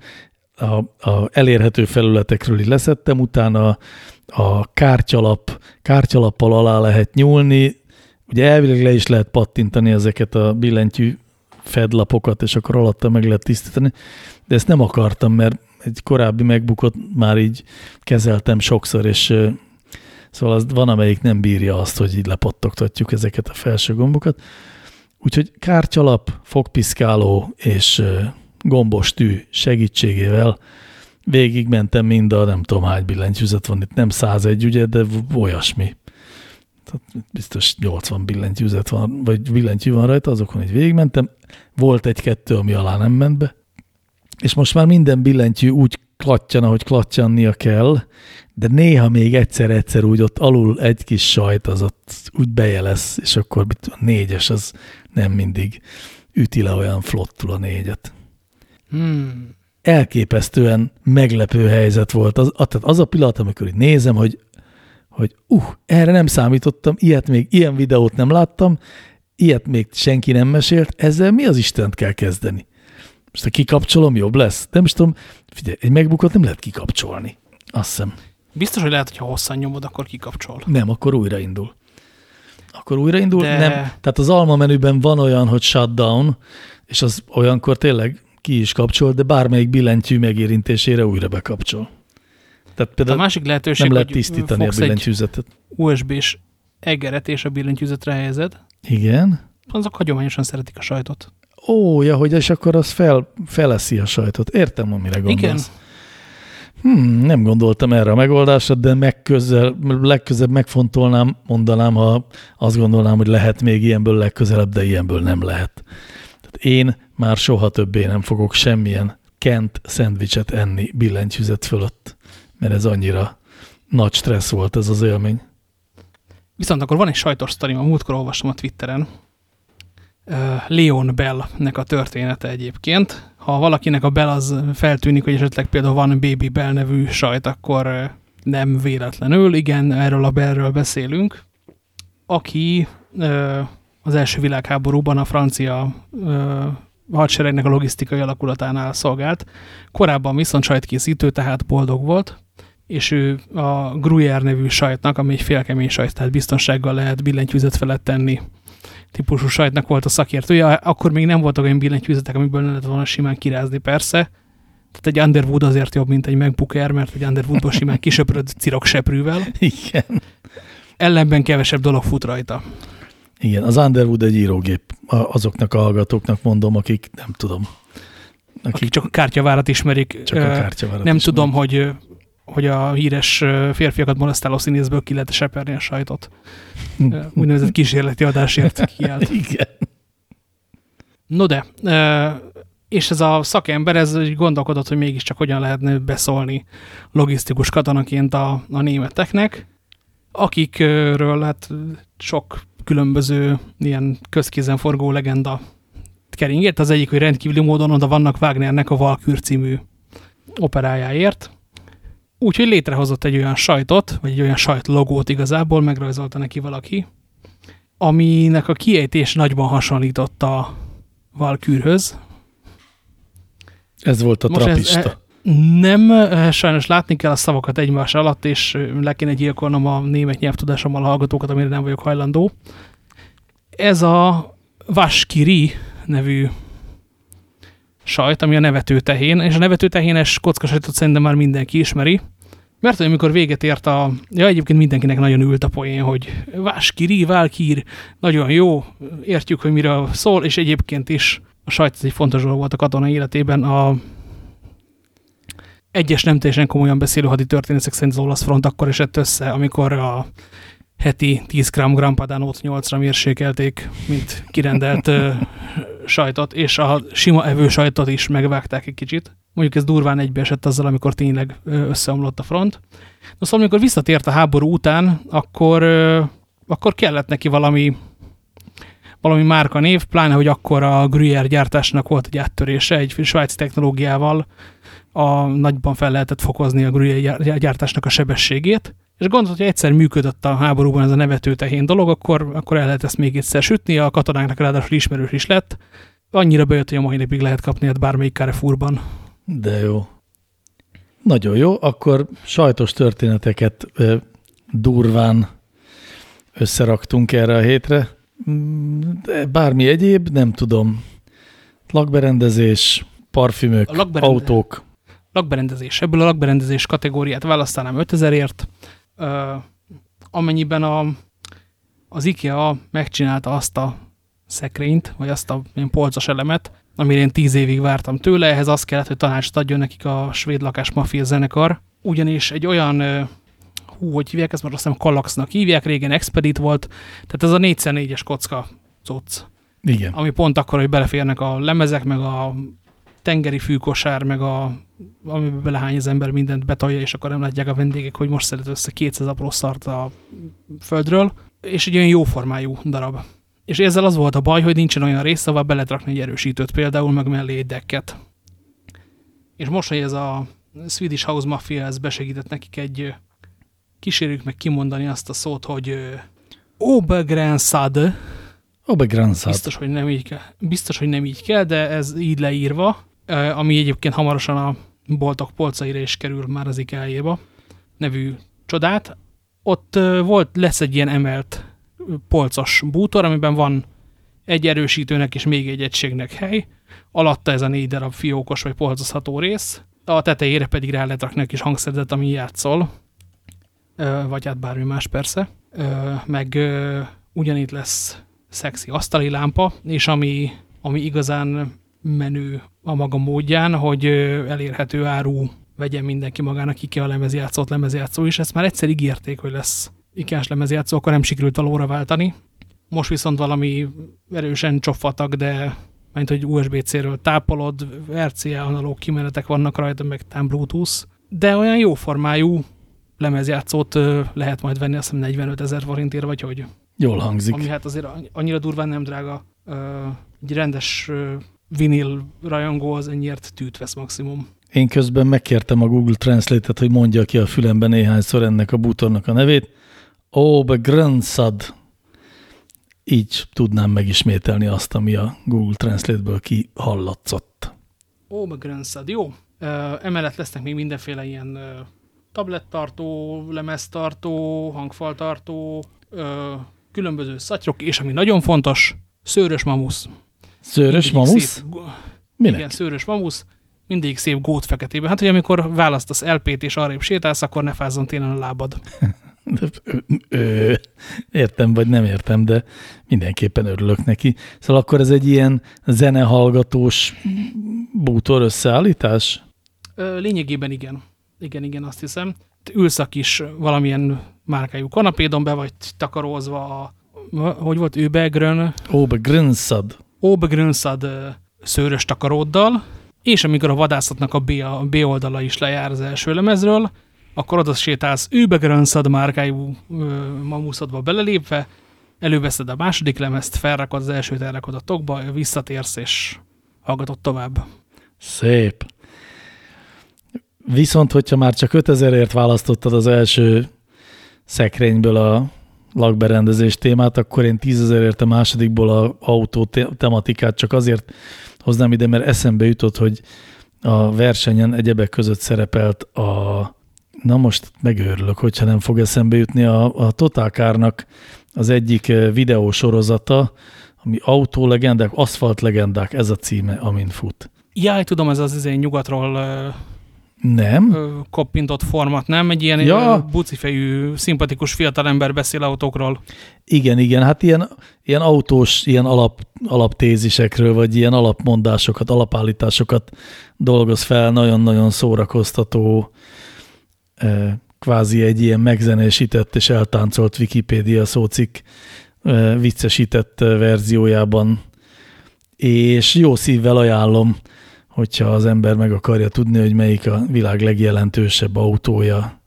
a, a elérhető felületekről így leszettem, utána a kártyalap, kártyalappal alá lehet nyúlni, ugye elvileg le is lehet pattintani ezeket a billentyű fedlapokat, és akkor alatta meg lehet tisztítani, de ezt nem akartam, mert egy korábbi megbukott már így kezeltem sokszor, és szóval az van, amelyik nem bírja azt, hogy így lepattogtatjuk ezeket a felső gombokat. Úgyhogy kártyalap, fogpiszkáló és gombos tű segítségével végigmentem mind a nem tudom hány billentyűzet van itt, nem 101 ugye, de olyasmi. Tehát biztos 80 billentyűzet van, vagy billentyű van rajta, azokon így végigmentem. Volt egy-kettő, ami alá nem ment be, és most már minden billentyű úgy klattyan, ahogy klattyannia kell, de néha még egyszer-egyszer úgy ott alul egy kis sajt, az ott úgy bejelesz, és akkor a négyes az nem mindig üti le olyan flottul a négyet. Hmm. Elképesztően meglepő helyzet volt. Az, tehát az a pillanat, amikor így nézem, hogy, hogy uh, erre nem számítottam, ilyet még, ilyen videót nem láttam, ilyet még senki nem mesélt, ezzel mi az Istent kell kezdeni? Most ha kikapcsolom, jobb lesz? Nem is tudom, figyelj, egy megbukott nem lehet kikapcsolni. Azt hiszem. Biztos, hogy lehet, hogyha hosszan nyomod, akkor kikapcsol. Nem, akkor újraindul. Akkor újraindul? De... Nem. Tehát az alma menüben van olyan, hogy shutdown, és az olyankor tényleg ki is kapcsol, de bármelyik billentyű megérintésére újra bekapcsol. Tehát például a másik lehetőség, nem lehet tisztítani a billentyűzetet. USB-s egeret és a billentyűzetre helyezed. Igen. Azok hagyományosan szeretik a sajtot. Ó, ja, hogy és akkor az fel, feleszi a sajtot. Értem, amire gondolsz. Igen. Hmm, nem gondoltam erre a megoldásra, de megközel, legközebb megfontolnám, mondanám, ha azt gondolnám, hogy lehet még ilyenből legközelebb, de ilyenből nem lehet. Tehát én már soha többé nem fogok semmilyen kent szendvicset enni billentyűzet fölött, mert ez annyira nagy stressz volt ez az élmény. Viszont akkor van egy sajtos sztorim, a múltkor olvastam a Twitteren, Leon Bell-nek a története egyébként. Ha valakinek a Bell az feltűnik, hogy esetleg például van Baby Bell nevű sajt, akkor nem véletlenül. Igen, erről a Bellről beszélünk. Aki az első világháborúban a francia hadseregnek a logisztikai alakulatánál szolgált. Korábban viszont sajtkészítő, tehát boldog volt, és ő a Gruyère nevű sajtnak, ami egy félkemény sajt, tehát biztonsággal lehet billentyűzet felett tenni típusú sajtnak volt a szakértője. Akkor még nem voltak olyan billentyűzetek, amiből nem lehet volna simán kirázni persze. Tehát egy Underwood azért jobb, mint egy MacBook Air, mert egy Underwoodból simán kisöpröd cirokseprűvel. Igen. Ellenben kevesebb dolog fut rajta. Igen, az Underwood egy írógép. Azoknak a hallgatóknak mondom, akik nem tudom. Akik, akik csak a kártyavárat ismerik. Csak a kártyavárat Nem ismerik. tudom, hogy, hogy a híres férfiakat molesztáló színészből ki lehet seperni a sajtot. Úgynevezett kísérleti adásért kiállt. Igen. No de, és ez a szakember, ez gondolkodott, hogy mégiscsak hogyan lehetne beszólni logisztikus katonaként a, a németeknek, akikről hát sok különböző ilyen közkézen forgó legenda keringért. Az egyik, hogy rendkívüli módon oda vannak Wagnernek a Valkür című operájáért. Úgyhogy létrehozott egy olyan sajtot, vagy egy olyan sajt logót igazából, megrajzolta neki valaki, aminek a kiejtés nagyban hasonlított a Valkürhöz. Ez volt a Most trapista. Ez, nem, sajnos látni kell a szavakat egymás alatt, és le kéne gyilkolnom a német nyelvtudásommal a hallgatókat, amire nem vagyok hajlandó. Ez a Vaskiri nevű sajt, ami a nevetőtehén, és a nevetőtehénes kockasajtot szerintem már mindenki ismeri, mert hogy amikor véget ért a... Ja, egyébként mindenkinek nagyon ült a poén, hogy Váskiri, Válkír, nagyon jó, értjük, hogy miről szól, és egyébként is a sajt egy fontos dolog volt a katona életében. A egyes nem teljesen komolyan beszélő haditörténészek szerint az olasz front akkor esett össze, amikor a heti 10 g grampadánót 8-ra mérsékelték, mint kirendelt sajtot, és a sima evő sajtot is megvágták egy kicsit. Mondjuk ez durván egybeesett azzal, amikor tényleg összeomlott a front. Na szóval, amikor visszatért a háború után, akkor, akkor kellett neki valami valami márka név, pláne, hogy akkor a Gruyère gyártásnak volt egy áttörése, egy svájci technológiával a nagyban fel lehetett fokozni a Gruyère gyártásnak a sebességét, és gondolt, hogy egyszer működött a háborúban ez a nevető tehén dolog, akkor, akkor el lehet ezt még egyszer sütni, a katonáknak ráadásul ismerős is lett. Annyira bejött, hogy a mai napig lehet kapni hát bármelyik Carrefourban. De jó. Nagyon jó, akkor sajtos történeteket e, durván összeraktunk erre a hétre. De bármi egyéb, nem tudom. Lakberendezés, parfümök, lakberende autók. Lakberendezés. Ebből a lakberendezés kategóriát választanám 5000ért amennyiben a, az IKEA megcsinálta azt a szekrényt, vagy azt a ilyen polcos elemet, amire én tíz évig vártam tőle, ehhez az kellett, hogy tanácsot adjon nekik a svéd lakás mafia zenekar, ugyanis egy olyan, hú, hogy hívják, ezt most azt hiszem Kallaxnak hívják, régen Expedit volt, tehát ez a 4x4-es kocka cucc. Igen. Ami pont akkor, hogy beleférnek a lemezek, meg a tengeri fűkosár, meg a, amiben belehány az ember mindent betolja, és akkor nem látják a vendégek, hogy most szeret össze 200 apró szart a földről, és egy olyan jóformájú darab. És ezzel az volt a baj, hogy nincsen olyan rész, ahol be lehet rakni egy erősítőt például, meg mellé egy decket. És most, hogy ez a Swedish House Mafia, ez besegített nekik egy kísérjük meg kimondani azt a szót, hogy Obergrenszad. Obergrenszad. Biztos, hogy nem így kell. Biztos, hogy nem így kell, de ez így leírva ami egyébként hamarosan a boltok polcaira is kerül már az ikea nevű csodát. Ott volt, lesz egy ilyen emelt polcos bútor, amiben van egy erősítőnek és még egy egységnek hely, alatta ez a négy darab fiókos vagy polcozható rész, a tetejére pedig rá lehet rakni kis hangszerzet, ami játszol, vagy hát bármi más persze, meg ugyanitt lesz szexi asztali lámpa, és ami, ami igazán menő a maga módján, hogy elérhető áru vegyen mindenki magának IKEA lemezjátszót, lemezjátszó is. Ezt már egyszer ígérték, hogy lesz IKEA-s lemezjátszó, akkor nem sikerült valóra váltani. Most viszont valami erősen csoffatak, de mint hogy USB-C-ről tápolod, RCA analóg kimenetek vannak rajta, meg tám Bluetooth, de olyan jó formájú lemezjátszót lehet majd venni, azt hiszem 45 ezer forintért, vagy hogy. Jól hangzik. Ami hát azért annyira durván nem drága. Egy rendes vinil rajongó az ennyiért tűt vesz maximum. Én közben megkértem a Google Translate-et, hogy mondja ki a fülemben néhányszor ennek a bútornak a nevét. Obergrensad. Így tudnám megismételni azt, ami a Google Translate-ből kihallatszott. Obergrensad, jó. Emellett lesznek még mindenféle ilyen tablettartó, lemeztartó, hangfaltartó, különböző szatyrok, és ami nagyon fontos, szőrös mamusz. Szőrös mamusz? Szép, Minek? Igen, szőrös mamusz, mindig szép gót feketében. Hát, hogy amikor választasz LP-t és arrébb sétálsz, akkor ne fázzon télen a lábad. értem, vagy nem értem, de mindenképpen örülök neki. Szóval akkor ez egy ilyen zenehallgatós bútor összeállítás? Lényegében igen. Igen, igen, azt hiszem. Ülsz a kis valamilyen márkájú kanapédon be, vagy takarózva a, hogy volt, Übegrön? Obegrönszad. Obegrönszad szőrös takaróddal, és amikor a vadászatnak a B, a B oldala is lejár az első lemezről, akkor oda sétálsz Übegrönszad márkájú mamuszodba belelépve, előveszed a második lemezt, felrakod az elsőt, elrakod a tokba, visszatérsz és hallgatod tovább. Szép. Viszont, hogyha már csak 5000ért választottad az első szekrényből a lakberendezés témát, akkor én tízezerért a másodikból a autó tematikát csak azért hoznám ide, mert eszembe jutott, hogy a versenyen egyebek között szerepelt a, na most megőrülök, hogyha nem fog eszembe jutni, a, a Total az egyik videósorozata, ami autólegendák, aszfaltlegendák, ez a címe, amin fut. Jaj, tudom, ez az izé nyugatról nem. Koppintott format, nem? Egy ilyen ja. bucifejű, szimpatikus fiatalember beszél autókról. Igen, igen, hát ilyen, ilyen autós, ilyen alap, alaptézisekről, vagy ilyen alapmondásokat, alapállításokat dolgoz fel, nagyon-nagyon szórakoztató, kvázi egy ilyen megzenésített és eltáncolt Wikipédia szócik viccesített verziójában, és jó szívvel ajánlom, hogyha az ember meg akarja tudni, hogy melyik a világ legjelentősebb autója,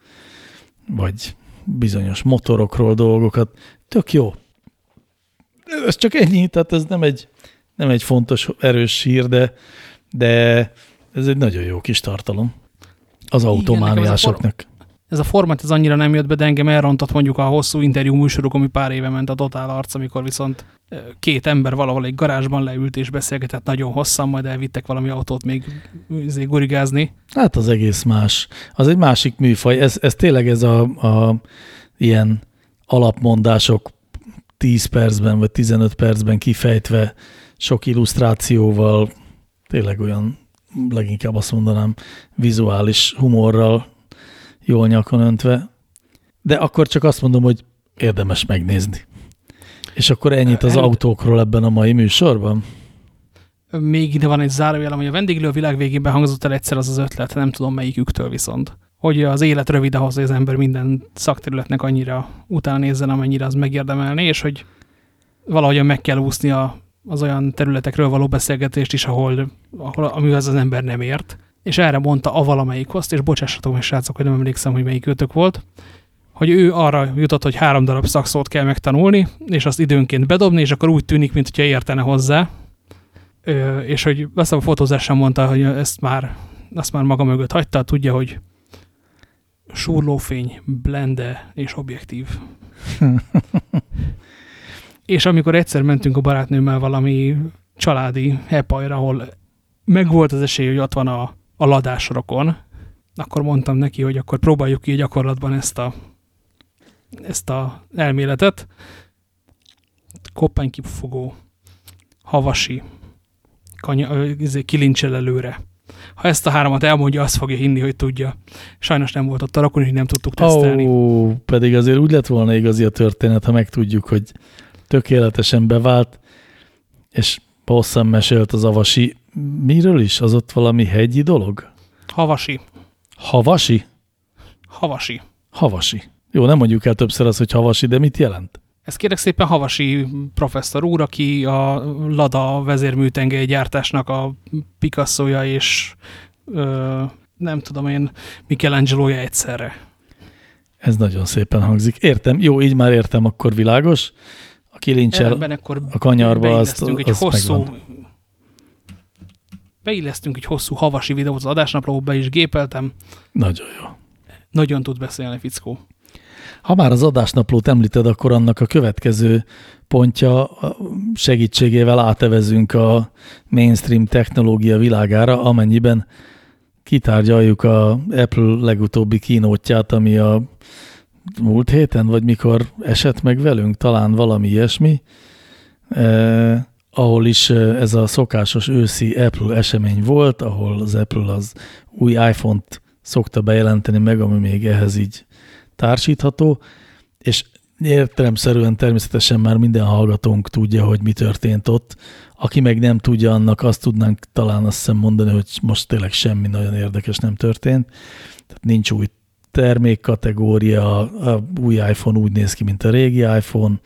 vagy bizonyos motorokról dolgokat. Tök jó. Ez csak ennyi, tehát ez nem egy, nem egy fontos, erős sír, de, de ez egy nagyon jó kis tartalom az automániásoknak ez a format ez annyira nem jött be, de engem elrontott mondjuk a hosszú interjú műsoruk, ami pár éve ment a Total Arc, amikor viszont két ember valahol egy garázsban leült és beszélgetett nagyon hosszan, majd elvittek valami autót még izé, gurigázni. Hát az egész más. Az egy másik műfaj. Ez, ez tényleg ez a, a ilyen alapmondások 10 percben vagy 15 percben kifejtve sok illusztrációval, tényleg olyan leginkább azt mondanám vizuális humorral jól nyakon öntve, de akkor csak azt mondom, hogy érdemes megnézni. És akkor ennyit az autókról ebben a mai műsorban? Még ide van egy zárójel, hogy a vendéglő a világ végében hangzott el egyszer az az ötlet, nem tudom melyiküktől viszont. Hogy az élet rövid ahhoz, hogy az ember minden szakterületnek annyira utána nézzen, amennyire az megérdemelni, és hogy valahogyan meg kell úszni a, az olyan területekről való beszélgetést is, ahol, ahol amihez az ember nem ért és erre mondta a valamelyik host, és bocsássatok meg srácok, hogy nem emlékszem, hogy melyik őtök volt, hogy ő arra jutott, hogy három darab szakszót kell megtanulni, és azt időnként bedobni, és akkor úgy tűnik, mint hogyha értene hozzá. Ö, és hogy azt a fotózás sem mondta, hogy ezt már, azt már maga mögött hagyta, tudja, hogy súrlófény, blende és objektív. és amikor egyszer mentünk a barátnőmmel valami családi hepajra, ahol megvolt az esély, hogy ott van a a ladásrokon, akkor mondtam neki, hogy akkor próbáljuk ki gyakorlatban ezt a, ezt a elméletet. Koppánykipufogó, havasi, kanya, izé, kilincsel előre. Ha ezt a háromat elmondja, azt fogja hinni, hogy tudja. Sajnos nem volt ott a rakon, hogy nem tudtuk tesztelni. Ó, pedig azért úgy lett volna igazi a történet, ha megtudjuk, hogy tökéletesen bevált, és hosszan mesélt az avasi miről is? Az ott valami hegyi dolog? Havasi. Havasi? Havasi. Havasi. Jó, nem mondjuk el többször az, hogy havasi, de mit jelent? Ez kérek szépen Havasi professzor úr, aki a Lada vezérműtengely gyártásnak a Picasso-ja és ö, nem tudom én michelangelo egyszerre. Ez nagyon szépen hangzik. Értem, jó, így már értem, akkor világos. A kilincsel a kanyarba azt, egy azt hosszú megvan beillesztünk egy hosszú havasi videót az adásnaplóba, is gépeltem. Nagyon jó. Nagyon tud beszélni, fickó. Ha már az adásnaplót említed, akkor annak a következő pontja segítségével átevezünk a mainstream technológia világára, amennyiben kitárgyaljuk a Apple legutóbbi kínótját, ami a múlt héten, vagy mikor esett meg velünk, talán valami ilyesmi. E ahol is ez a szokásos őszi Apple esemény volt, ahol az Apple az új iPhone-t szokta bejelenteni meg, ami még ehhez így társítható, és értelemszerűen természetesen már minden hallgatónk tudja, hogy mi történt ott. Aki meg nem tudja, annak azt tudnánk talán azt hiszem mondani, hogy most tényleg semmi nagyon érdekes nem történt. Tehát nincs új termékkategória, a új iPhone úgy néz ki, mint a régi iPhone,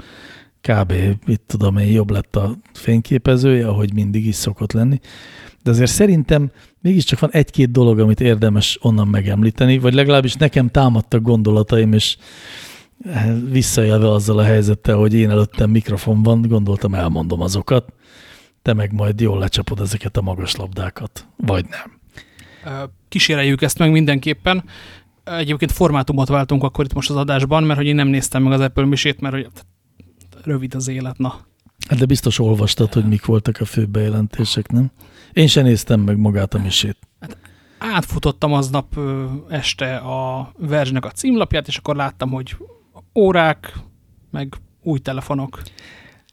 kb. mit tudom én, jobb lett a fényképezője, ahogy mindig is szokott lenni. De azért szerintem mégiscsak van egy-két dolog, amit érdemes onnan megemlíteni, vagy legalábbis nekem támadtak gondolataim, és eh, visszajelve azzal a helyzettel, hogy én előttem mikrofon van, gondoltam elmondom azokat, te meg majd jól lecsapod ezeket a magas labdákat, vagy nem. Kíséreljük ezt meg mindenképpen. Egyébként formátumot váltunk akkor itt most az adásban, mert hogy én nem néztem meg az Apple misét, mert hogy rövid az élet, na. Hát de biztos olvastad, hogy mik voltak a fő bejelentések, nem? Én sem néztem meg magát a misét. Hát átfutottam aznap este a verzsnek a címlapját, és akkor láttam, hogy órák, meg új telefonok.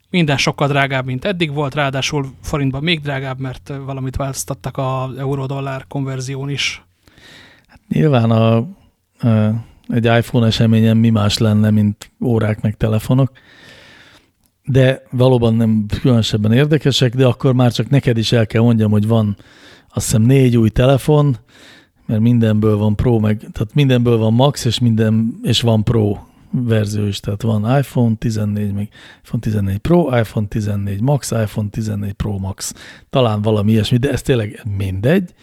Minden sokkal drágább, mint eddig volt, ráadásul forintban még drágább, mert valamit változtattak az euró-dollár konverzión is. Hát nyilván a, a, egy iPhone eseményen mi más lenne, mint órák meg telefonok, de valóban nem különösebben érdekesek, de akkor már csak neked is el kell mondjam, hogy van azt hiszem négy új telefon, mert mindenből van Pro, meg, tehát mindenből van Max, és, minden, és van Pro verzió is, tehát van iPhone 14, meg iPhone 14 Pro, iPhone 14 Max, iPhone 14 Pro Max, talán valami ilyesmi, de ez tényleg mindegy.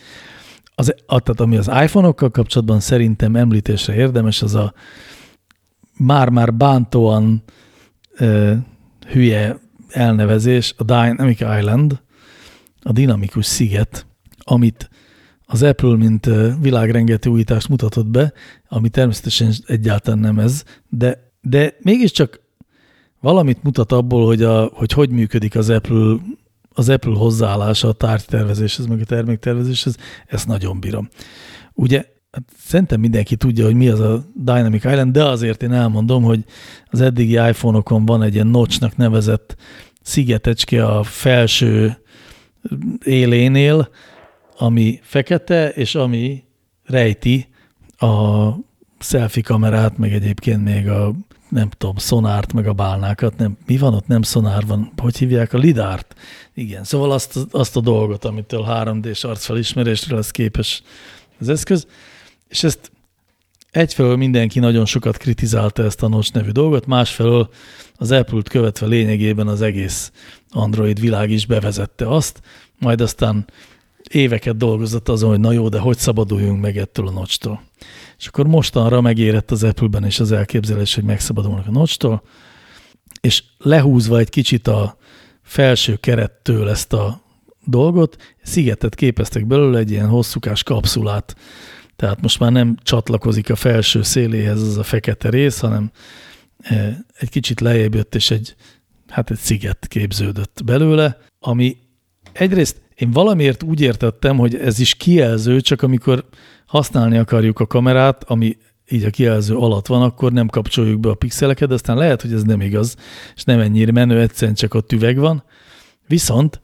Az, tehát ami az iPhone-okkal kapcsolatban szerintem említésre érdemes, az a már-már bántóan hülye elnevezés, a Dynamic Island, a dinamikus sziget, amit az Apple, mint világrengető újítást mutatott be, ami természetesen egyáltalán nem ez, de, de mégiscsak valamit mutat abból, hogy, a, hogy hogy működik az Apple, az Apple hozzáállása a tárgytervezéshez, meg a terméktervezéshez, ezt nagyon bírom. Ugye hát szerintem mindenki tudja, hogy mi az a Dynamic Island, de azért én elmondom, hogy az eddigi iPhone-okon van egy ilyen notchnak nevezett szigetecske a felső élénél, ami fekete, és ami rejti a selfie kamerát, meg egyébként még a nem tudom, szonárt, meg a bálnákat, nem, mi van ott, nem szonár van, hogy hívják, a lidárt. Igen, szóval azt, azt a dolgot, amitől 3D-s arcfelismerésre lesz képes az eszköz, és ezt egyfelől mindenki nagyon sokat kritizálta ezt a Notch nevű dolgot, másfelől az Apple-t követve lényegében az egész Android világ is bevezette azt, majd aztán éveket dolgozott azon, hogy na jó, de hogy szabaduljunk meg ettől a notch És akkor mostanra megérett az Apple-ben is az elképzelés, hogy megszabadulnak a notch és lehúzva egy kicsit a felső kerettől ezt a dolgot, szigetet képeztek belőle egy ilyen hosszúkás kapszulát. Tehát most már nem csatlakozik a felső széléhez az a fekete rész, hanem e, egy kicsit lejjebb jött, és egy, hát egy sziget képződött belőle, ami egyrészt én valamiért úgy értettem, hogy ez is kijelző, csak amikor használni akarjuk a kamerát, ami így a kijelző alatt van, akkor nem kapcsoljuk be a pixeleket, de aztán lehet, hogy ez nem igaz, és nem ennyire menő, egyszerűen csak a üveg van. Viszont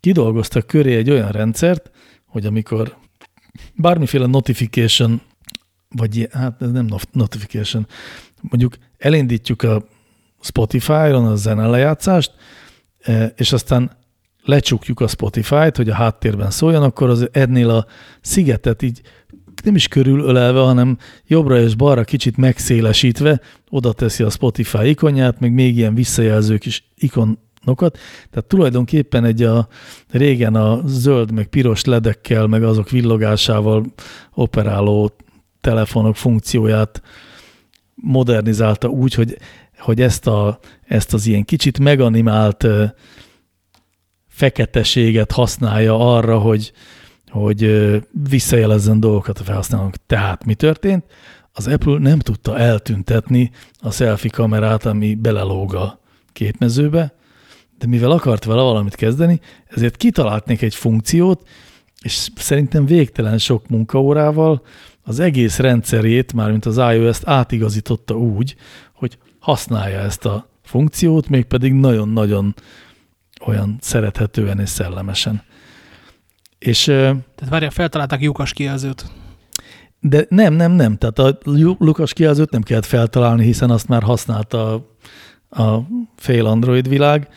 kidolgoztak köré egy olyan rendszert, hogy amikor bármiféle notification, vagy hát ez nem notification, mondjuk elindítjuk a Spotify-on a zenelejátszást, eh, és aztán lecsukjuk a Spotify-t, hogy a háttérben szóljon, akkor az ennél a szigetet így nem is körülölelve, hanem jobbra és balra kicsit megszélesítve oda teszi a Spotify ikonját, meg még ilyen visszajelzők is ikonokat. Tehát tulajdonképpen egy a régen a zöld, meg piros ledekkel, meg azok villogásával operáló telefonok funkcióját modernizálta úgy, hogy, hogy ezt, a, ezt az ilyen kicsit meganimált feketeséget használja arra, hogy, hogy visszajelezzen dolgokat a felhasználók. Tehát mi történt? Az Apple nem tudta eltüntetni a selfie kamerát, ami belelóg a képmezőbe, de mivel akart vele valamit kezdeni, ezért kitalált egy funkciót, és szerintem végtelen sok munkaórával az egész rendszerét, mármint az iOS-t átigazította úgy, hogy használja ezt a funkciót, mégpedig nagyon-nagyon olyan szerethetően és szellemesen. És, Tehát várja, feltalálták lyukas kijelzőt. De nem, nem, nem. Tehát a lukas kijelzőt nem kellett feltalálni, hiszen azt már használta a, a fél Android világ,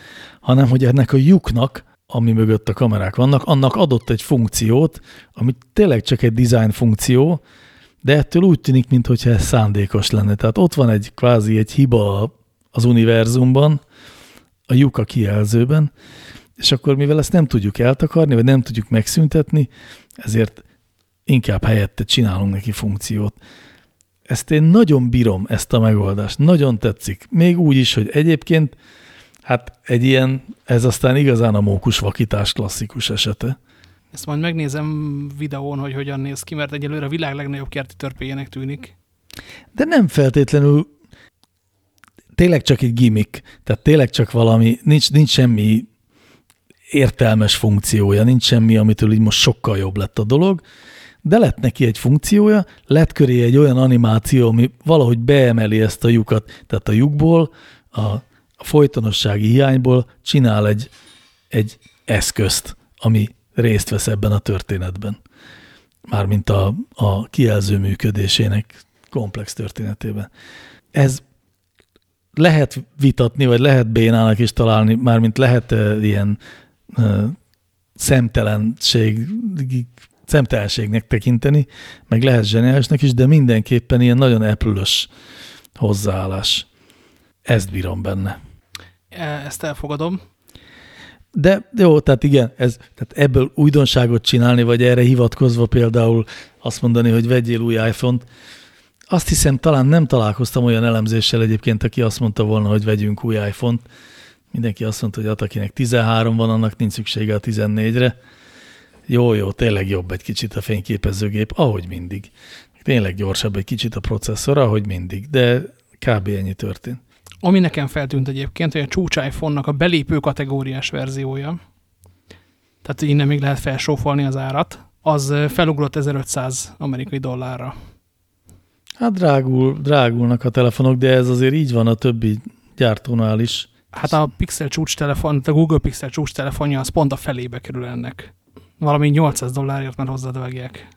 hanem hogy ennek a lyuknak, ami mögött a kamerák vannak, annak adott egy funkciót, ami tényleg csak egy design funkció, de ettől úgy tűnik, mintha ez szándékos lenne. Tehát ott van egy kvázi egy hiba az univerzumban, a lyuk a kijelzőben, és akkor mivel ezt nem tudjuk eltakarni, vagy nem tudjuk megszüntetni, ezért inkább helyette csinálunk neki funkciót. Ezt én nagyon bírom, ezt a megoldást, nagyon tetszik. Még úgy is, hogy egyébként hát egy ilyen, ez aztán igazán a mókus vakítás klasszikus esete. Ezt majd megnézem videón, hogy hogyan néz ki, mert egyelőre a világ legnagyobb kerti törpéjének tűnik. De nem feltétlenül tényleg csak egy gimmick, tehát tényleg csak valami, nincs, nincs semmi értelmes funkciója, nincs semmi, amitől így most sokkal jobb lett a dolog, de lett neki egy funkciója, lett köré egy olyan animáció, ami valahogy beemeli ezt a lyukat, tehát a lyukból a, folytonossági hiányból csinál egy, egy eszközt, ami részt vesz ebben a történetben. Mármint a, a kijelző működésének komplex történetében. Ez lehet vitatni, vagy lehet bénának is találni, mármint lehet uh, ilyen uh, szemtelenség, szemtelenségnek tekinteni, meg lehet zseniálisnak is, de mindenképpen ilyen nagyon apple hozzáállás. Ezt bírom benne. E, ezt elfogadom. De jó, tehát igen, ez, tehát ebből újdonságot csinálni, vagy erre hivatkozva például azt mondani, hogy vegyél új iPhone-t, azt hiszem, talán nem találkoztam olyan elemzéssel egyébként, aki azt mondta volna, hogy vegyünk új iPhone-t. Mindenki azt mondta, hogy hát akinek 13 van, annak nincs szüksége a 14-re. Jó, jó, tényleg jobb egy kicsit a fényképezőgép, ahogy mindig. Tényleg gyorsabb egy kicsit a processzor, ahogy mindig, de kb. ennyi történt. Ami nekem feltűnt egyébként, hogy a csúcs iPhone-nak a belépő kategóriás verziója, tehát innen még lehet felsófolni az árat, az felugrott 1500 amerikai dollárra. Hát drágul, drágulnak a telefonok, de ez azért így van a többi gyártónál is. Hát a Pixel csúcs telefon, a Google Pixel csúcs telefonja az pont a felébe kerül ennek. Valami 800 dollárért már hozzádvágják.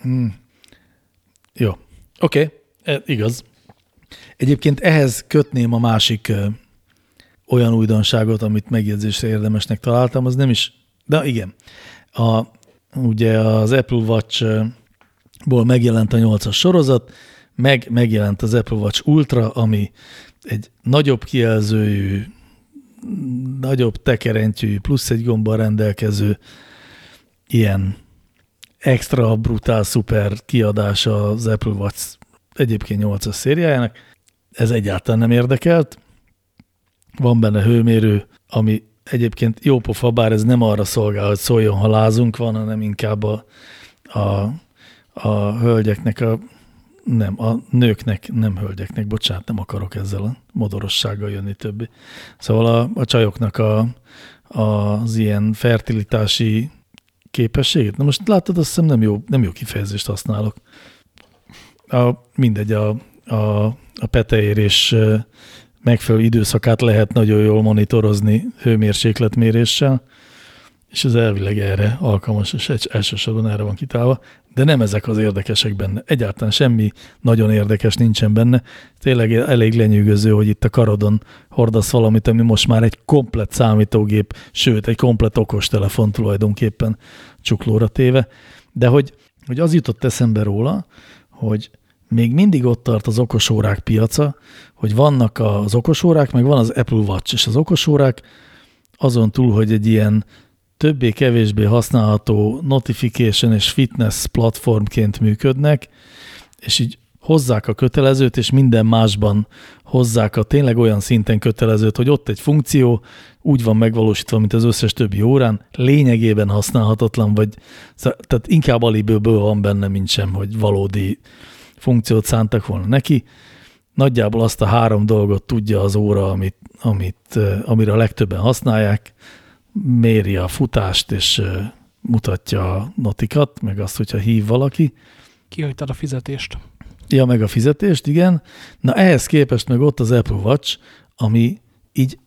Hmm. Jó, oké, okay. E, igaz. Egyébként ehhez kötném a másik olyan újdonságot, amit megjegyzésre érdemesnek találtam, az nem is, de igen. A, ugye az Apple Watch-ból megjelent a 8-as sorozat, meg megjelent az Apple Watch Ultra, ami egy nagyobb kijelzőjű, nagyobb tekerentyű, plusz egy gombbal rendelkező ilyen extra brutál szuper kiadása az Apple Watch egyébként 8-as szériájának. Ez egyáltalán nem érdekelt. Van benne hőmérő, ami egyébként jó pofa, bár ez nem arra szolgál, hogy szóljon, ha lázunk van, hanem inkább a, a, a hölgyeknek a nem, a nőknek, nem hölgyeknek, bocsánat, nem akarok ezzel a modorossággal jönni többi. Szóval a, a csajoknak a, a, az ilyen fertilitási képességét. Na most látod, azt hiszem nem jó, nem jó kifejezést használok. A, mindegy, a, a, a peteérés megfelelő időszakát lehet nagyon jól monitorozni hőmérsékletméréssel, és az elvileg erre alkalmas, és elsősorban erre van kitálva, de nem ezek az érdekesek benne. Egyáltalán semmi nagyon érdekes nincsen benne. Tényleg elég lenyűgöző, hogy itt a karodon hordasz valamit, ami most már egy komplet számítógép, sőt, egy komplet okostelefon tulajdonképpen csuklóra téve. De hogy, hogy az jutott eszembe róla, hogy még mindig ott tart az okosórák piaca, hogy vannak az okosórák, meg van az Apple Watch, és az okosórák azon túl, hogy egy ilyen többé-kevésbé használható notification és fitness platformként működnek, és így hozzák a kötelezőt, és minden másban hozzák a tényleg olyan szinten kötelezőt, hogy ott egy funkció úgy van megvalósítva, mint az összes többi órán, lényegében használhatatlan, vagy tehát inkább alibőből van benne, mint sem, hogy valódi funkciót szántak volna neki. Nagyjából azt a három dolgot tudja az óra, amit, amit, amire a legtöbben használják, méri a futást, és mutatja a notikat, meg azt, hogyha hív valaki. Kihagytad a fizetést. Ja, meg a fizetést, igen. Na ehhez képest meg ott az Apple Watch, ami így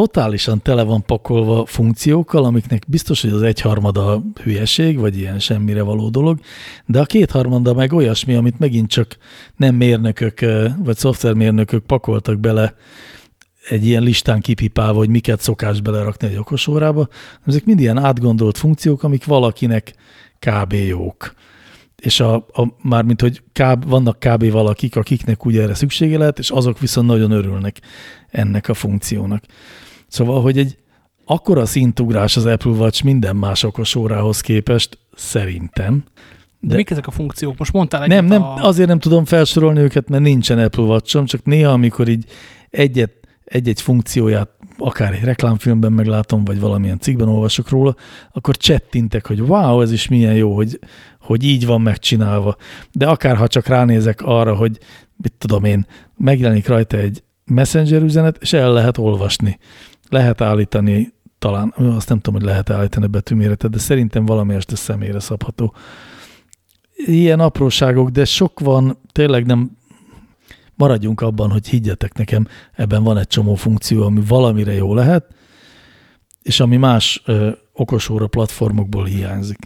totálisan tele van pakolva funkciókkal, amiknek biztos, hogy az egyharmada hülyeség, vagy ilyen semmire való dolog, de a kétharmada meg olyasmi, amit megint csak nem mérnökök, vagy szoftvermérnökök pakoltak bele egy ilyen listán kipipálva, hogy miket szokás belerakni egy okosórába. Ezek mind ilyen átgondolt funkciók, amik valakinek kb. jók. És a, a, mármint, hogy kb, vannak kb. valakik, akiknek ugye erre szüksége lehet, és azok viszont nagyon örülnek ennek a funkciónak. Szóval, hogy egy akkora szintugrás az Apple Watch minden más okosórához képest, szerintem. De, De mik ezek a funkciók? Most mondtál Nem, nem, a... azért nem tudom felsorolni őket, mert nincsen Apple watch csak néha, amikor így egyet egy-egy funkcióját akár egy reklámfilmben meglátom, vagy valamilyen cikkben olvasok róla, akkor csettintek, hogy wow, ez is milyen jó, hogy, hogy így van megcsinálva. De akár ha csak ránézek arra, hogy mit tudom én, megjelenik rajta egy messenger üzenet, és el lehet olvasni. Lehet állítani, talán, azt nem tudom, hogy lehet állítani betűméretet, de szerintem valamelyest személyre szabható. Ilyen apróságok, de sok van, tényleg nem maradjunk abban, hogy higgyetek nekem, ebben van egy csomó funkció, ami valamire jó lehet, és ami más ö, okosóra platformokból hiányzik.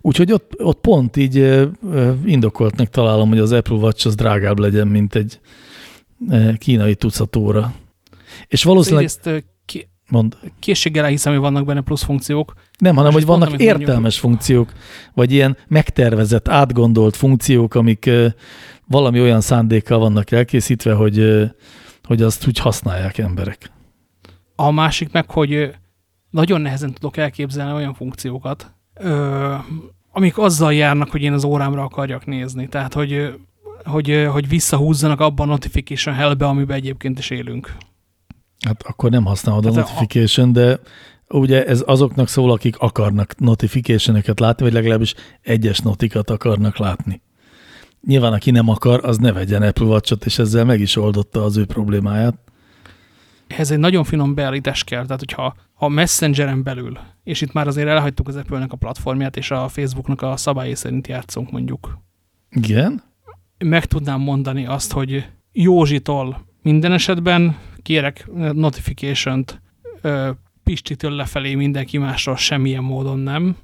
Úgyhogy ott, ott pont így ö, indokoltnak találom, hogy az Apple Watch az drágább legyen, mint egy ö, kínai tucatóra. És valószínűleg... Egyrészt mond. készséggel elhiszem, hogy vannak benne plusz funkciók. Nem, hanem, hogy vannak pont, értelmes mondjuk. funkciók, vagy ilyen megtervezett, átgondolt funkciók, amik ö, valami olyan szándékkal vannak elkészítve, hogy, ö, hogy azt úgy használják emberek. A másik meg, hogy nagyon nehezen tudok elképzelni olyan funkciókat, ö, amik azzal járnak, hogy én az órámra akarjak nézni. Tehát, hogy, hogy, hogy visszahúzzanak abban a notification hellbe, amiben egyébként is élünk. Hát akkor nem használod a hát notification, de ugye ez azoknak szól, akik akarnak notification látni, vagy legalábbis egyes notikat akarnak látni. Nyilván, aki nem akar, az ne vegyen Apple watch és ezzel meg is oldotta az ő problémáját. Ez egy nagyon finom beállítás kell, tehát hogyha ha Messengeren belül, és itt már azért elhagytuk az Apple-nek a platformját, és a Facebooknak a szabályai szerint játszunk mondjuk. Igen? Meg tudnám mondani azt, hogy Józsitól minden esetben kérek notification-t Pistitől lefelé mindenki másról semmilyen módon nem.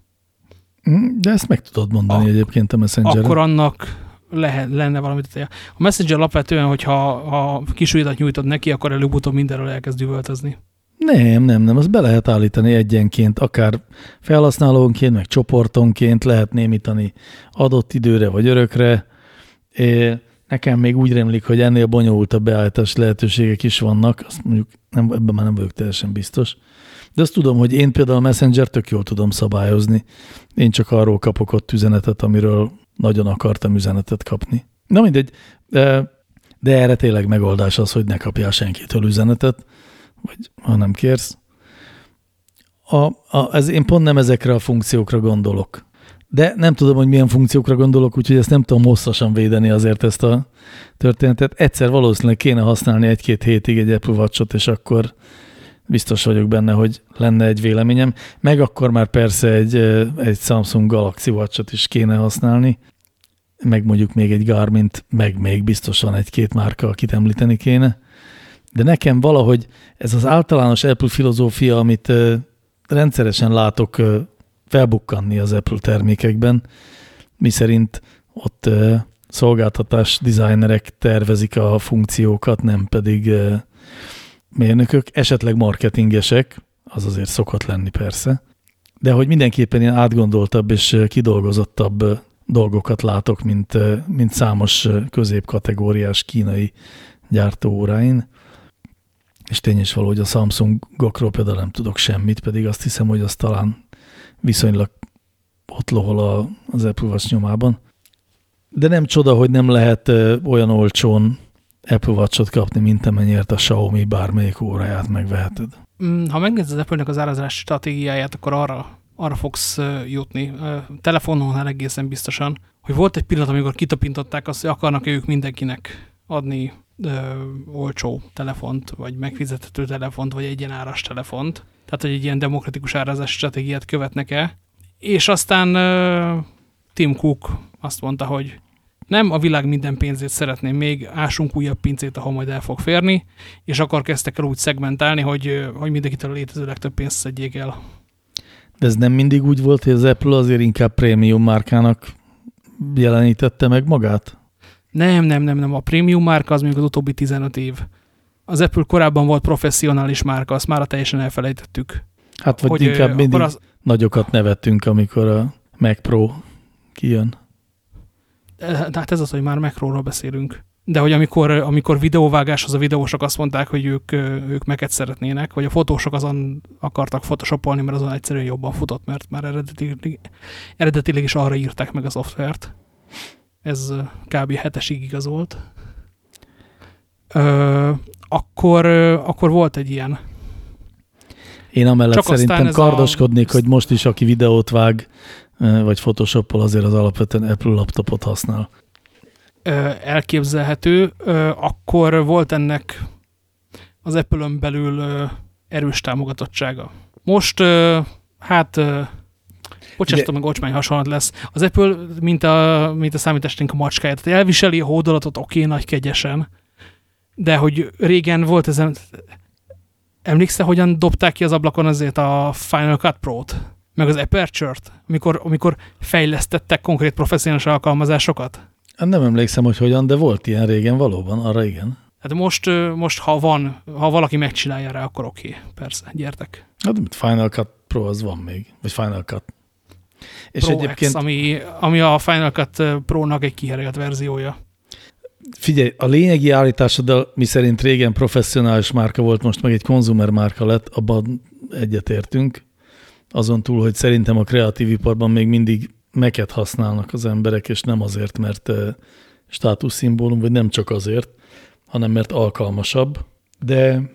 Mm, de ezt meg tudod mondani a, egyébként a Messenger-en. Akkor annak lehet, lenne valamit. A Messenger alapvetően, hogyha ha kisújtat nyújtod neki, akkor előbb-utóbb mindenről elkezd üvöltözni. Nem, nem, nem, azt be lehet állítani egyenként, akár felhasználónként, meg csoportonként lehet némítani adott időre vagy örökre. É, nekem még úgy rémlik, hogy ennél bonyolultabb beállítás lehetőségek is vannak, azt mondjuk nem, ebben már nem vagyok teljesen biztos. De azt tudom, hogy én például a Messenger tök jól tudom szabályozni. Én csak arról kapok ott üzenetet, amiről nagyon akartam üzenetet kapni. Na mindegy, de, de erre tényleg megoldás az, hogy ne kapjál senkitől üzenetet, vagy ha nem kérsz. A, a, ez, én pont nem ezekre a funkciókra gondolok. De nem tudom, hogy milyen funkciókra gondolok, úgyhogy ezt nem tudom hosszasan védeni azért ezt a történetet. Egyszer valószínűleg kéne használni egy-két hétig egy Apple watch és akkor biztos vagyok benne, hogy lenne egy véleményem. Meg akkor már persze egy, egy Samsung Galaxy watch is kéne használni, meg mondjuk még egy garmin meg még biztosan egy-két márka, akit említeni kéne. De nekem valahogy ez az általános Apple filozófia, amit rendszeresen látok felbukkanni az Apple termékekben, miszerint ott szolgáltatás designerek tervezik a funkciókat, nem pedig mérnökök, esetleg marketingesek, az azért szokott lenni persze, de hogy mindenképpen ilyen átgondoltabb és kidolgozottabb dolgokat látok, mint, mint számos középkategóriás kínai gyártóóráin. És tény is való, hogy a Samsungokról például nem tudok semmit, pedig azt hiszem, hogy az talán viszonylag ott lohol az Apple Watch nyomában. De nem csoda, hogy nem lehet olyan olcsón Apple Watch-ot kapni, mint amennyiért a Xiaomi bármelyik óráját megveheted. Mm, ha megnézed az Apple-nek az árazási stratégiáját, akkor arra, arra fogsz jutni. Telefonon egészen biztosan, hogy volt egy pillanat, amikor kitapintották azt, hogy akarnak -e ők mindenkinek adni ö, olcsó telefont, vagy megfizethető telefont, vagy egyenáras telefont. Tehát, hogy egy ilyen demokratikus árazási stratégiát követnek-e. És aztán ö, Tim Cook azt mondta, hogy nem, a világ minden pénzét szeretném még, ásunk újabb pincét, ahol majd el fog férni, és akkor kezdtek el úgy szegmentálni, hogy, hogy mindenkitől a létező legtöbb pénzt szedjék el. De ez nem mindig úgy volt, hogy az Apple azért inkább prémium márkának jelenítette meg magát? Nem, nem, nem, nem. A prémium márka az még az utóbbi 15 év. Az Apple korábban volt professzionális márka, azt már teljesen elfelejtettük. Hát vagy hogy inkább mindig az... nagyokat nevettünk, amikor a Mac Pro kijön. Hát ez az, hogy már Macróról beszélünk. De hogy amikor, amikor videóvágáshoz a videósok azt mondták, hogy ők, ők meket szeretnének, vagy a fotósok azon akartak photoshopolni, mert azon egyszerűen jobban futott, mert már eredetileg, eredetileg is arra írták meg a szoftvert. Ez kb. hetesig igazolt. Ö, akkor, akkor volt egy ilyen. Én amellett Csak szerintem kardoskodnék, a... hogy most is, aki videót vág, vagy Photoshop-ol azért az alapvetően Apple laptopot használ. Elképzelhető. Akkor volt ennek az Apple-ön belül erős támogatottsága. Most, hát, bocsássatok meg, ocsmány hasonlat lesz. Az Apple, mint a, mint a számítástánk a macskáját, tehát elviseli a hódolatot oké, nagy kegyesen, de hogy régen volt ezen, emlékszel, hogyan dobták ki az ablakon azért a Final Cut Pro-t, meg az Aperture-t, amikor, amikor fejlesztettek konkrét professzionális alkalmazásokat? Hát nem emlékszem, hogy hogyan, de volt ilyen régen valóban, arra igen. Hát most, most ha van, ha valaki megcsinálja rá, akkor oké, okay, persze, gyertek. Hát Final Cut Pro az van még, vagy Final Cut. És Pro egyébként... X, ami, ami a Final Cut Pro-nak egy kiherélt verziója. Figyelj, a lényegi állításoddal, mi szerint régen professzionális márka volt, most meg egy konzumer márka lett, abban egyetértünk. Azon túl, hogy szerintem a kreatív iparban még mindig meket használnak az emberek, és nem azért, mert státuszszimbólum, vagy nem csak azért, hanem mert alkalmasabb. De,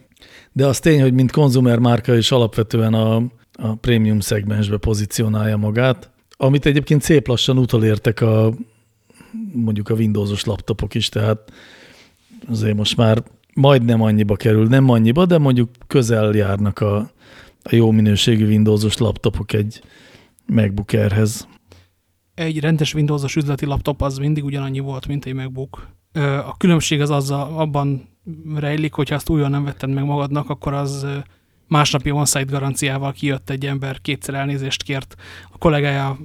de az tény, hogy mint konzumer márka is alapvetően a, a prémium szegmensbe pozícionálja magát, amit egyébként szép lassan utolértek a mondjuk a Windowsos laptopok is, tehát azért most már majdnem annyiba kerül, nem annyiba, de mondjuk közel járnak a, a jó minőségű Windowsos laptopok egy MacBook Airhez. Egy rendes Windowsos üzleti laptop az mindig ugyanannyi volt, mint egy MacBook. A különbség az azzal, abban rejlik, hogyha azt újon nem vetted meg magadnak, akkor az másnapi on-site garanciával kijött egy ember, kétszer elnézést kért. A kollégája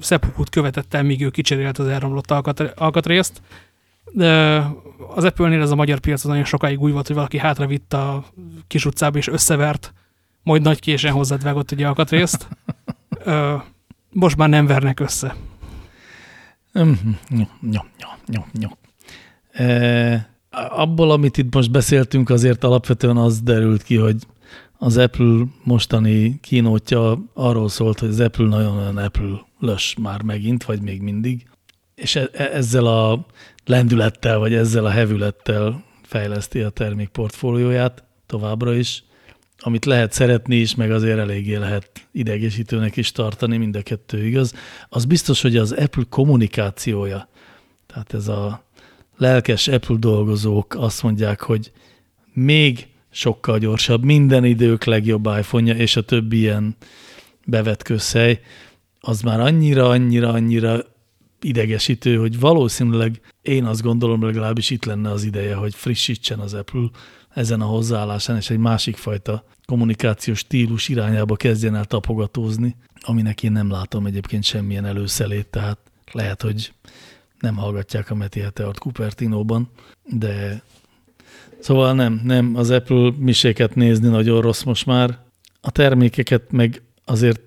szepukút követett el, míg ő kicserélt az elromlott alkatrészt. De az Apple-nél ez a magyar piac az nagyon sokáig úgy volt, hogy valaki hátravitt a kis utcába és összevert, majd nagy késen hozzád vágott egy alkatrészt. Most már nem vernek össze. Nyom, nyom, nyom, nyom. Abból, amit itt most beszéltünk, azért alapvetően az derült ki, hogy az Apple mostani kínótja arról szólt, hogy az Apple nagyon-nagyon Apple lös már megint, vagy még mindig, és e e ezzel a lendülettel, vagy ezzel a hevülettel fejleszti a termékportfólióját továbbra is, amit lehet szeretni is, meg azért eléggé lehet idegesítőnek is tartani, mind a kettő igaz. Az biztos, hogy az Apple kommunikációja, tehát ez a lelkes Apple dolgozók azt mondják, hogy még sokkal gyorsabb, minden idők legjobb iPhone-ja, és a többi ilyen bevetkőszej, az már annyira, annyira, annyira idegesítő, hogy valószínűleg én azt gondolom, legalábbis itt lenne az ideje, hogy frissítsen az Apple ezen a hozzáállásán, és egy másik fajta kommunikációs stílus irányába kezdjen el tapogatózni, aminek én nem látom egyébként semmilyen előszelét, tehát lehet, hogy nem hallgatják a Meti Heteort Cupertinóban, de szóval nem, nem, az Apple miséket nézni nagyon rossz most már. A termékeket meg azért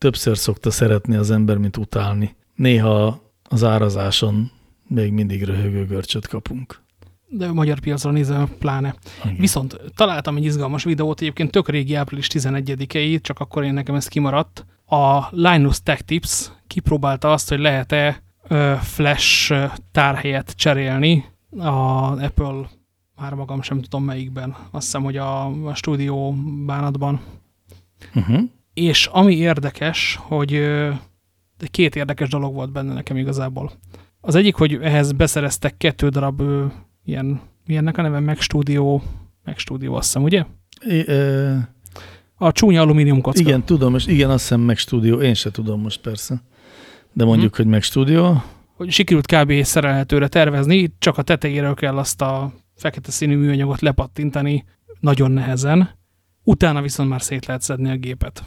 többször szokta szeretni az ember, mint utálni. Néha az árazáson még mindig röhögő görcsöt kapunk. De a magyar piacra nézve pláne. Igen. Viszont találtam egy izgalmas videót, egyébként tök régi április 11-i, csak akkor én nekem ez kimaradt. A Linus Tech Tips kipróbálta azt, hogy lehet-e flash tárhelyet cserélni a Apple, már magam sem tudom melyikben, azt hiszem, hogy a, a stúdió bánatban. Uh -huh. És ami érdekes, hogy két érdekes dolog volt benne nekem igazából. Az egyik, hogy ehhez beszereztek kettő darab ilyen, milyennek a neve, Mac Studio, Mac Studio azt hiszem, ugye? I, ö... A csúnya alumínium kocka. Igen, tudom, és igen, azt hiszem Mac Studio, én se tudom most persze. De mondjuk, hmm. hogy Mac Studio. Hogy sikerült kb. szerelhetőre tervezni, csak a tetejéről kell azt a fekete színű műanyagot lepattintani nagyon nehezen. Utána viszont már szét lehet szedni a gépet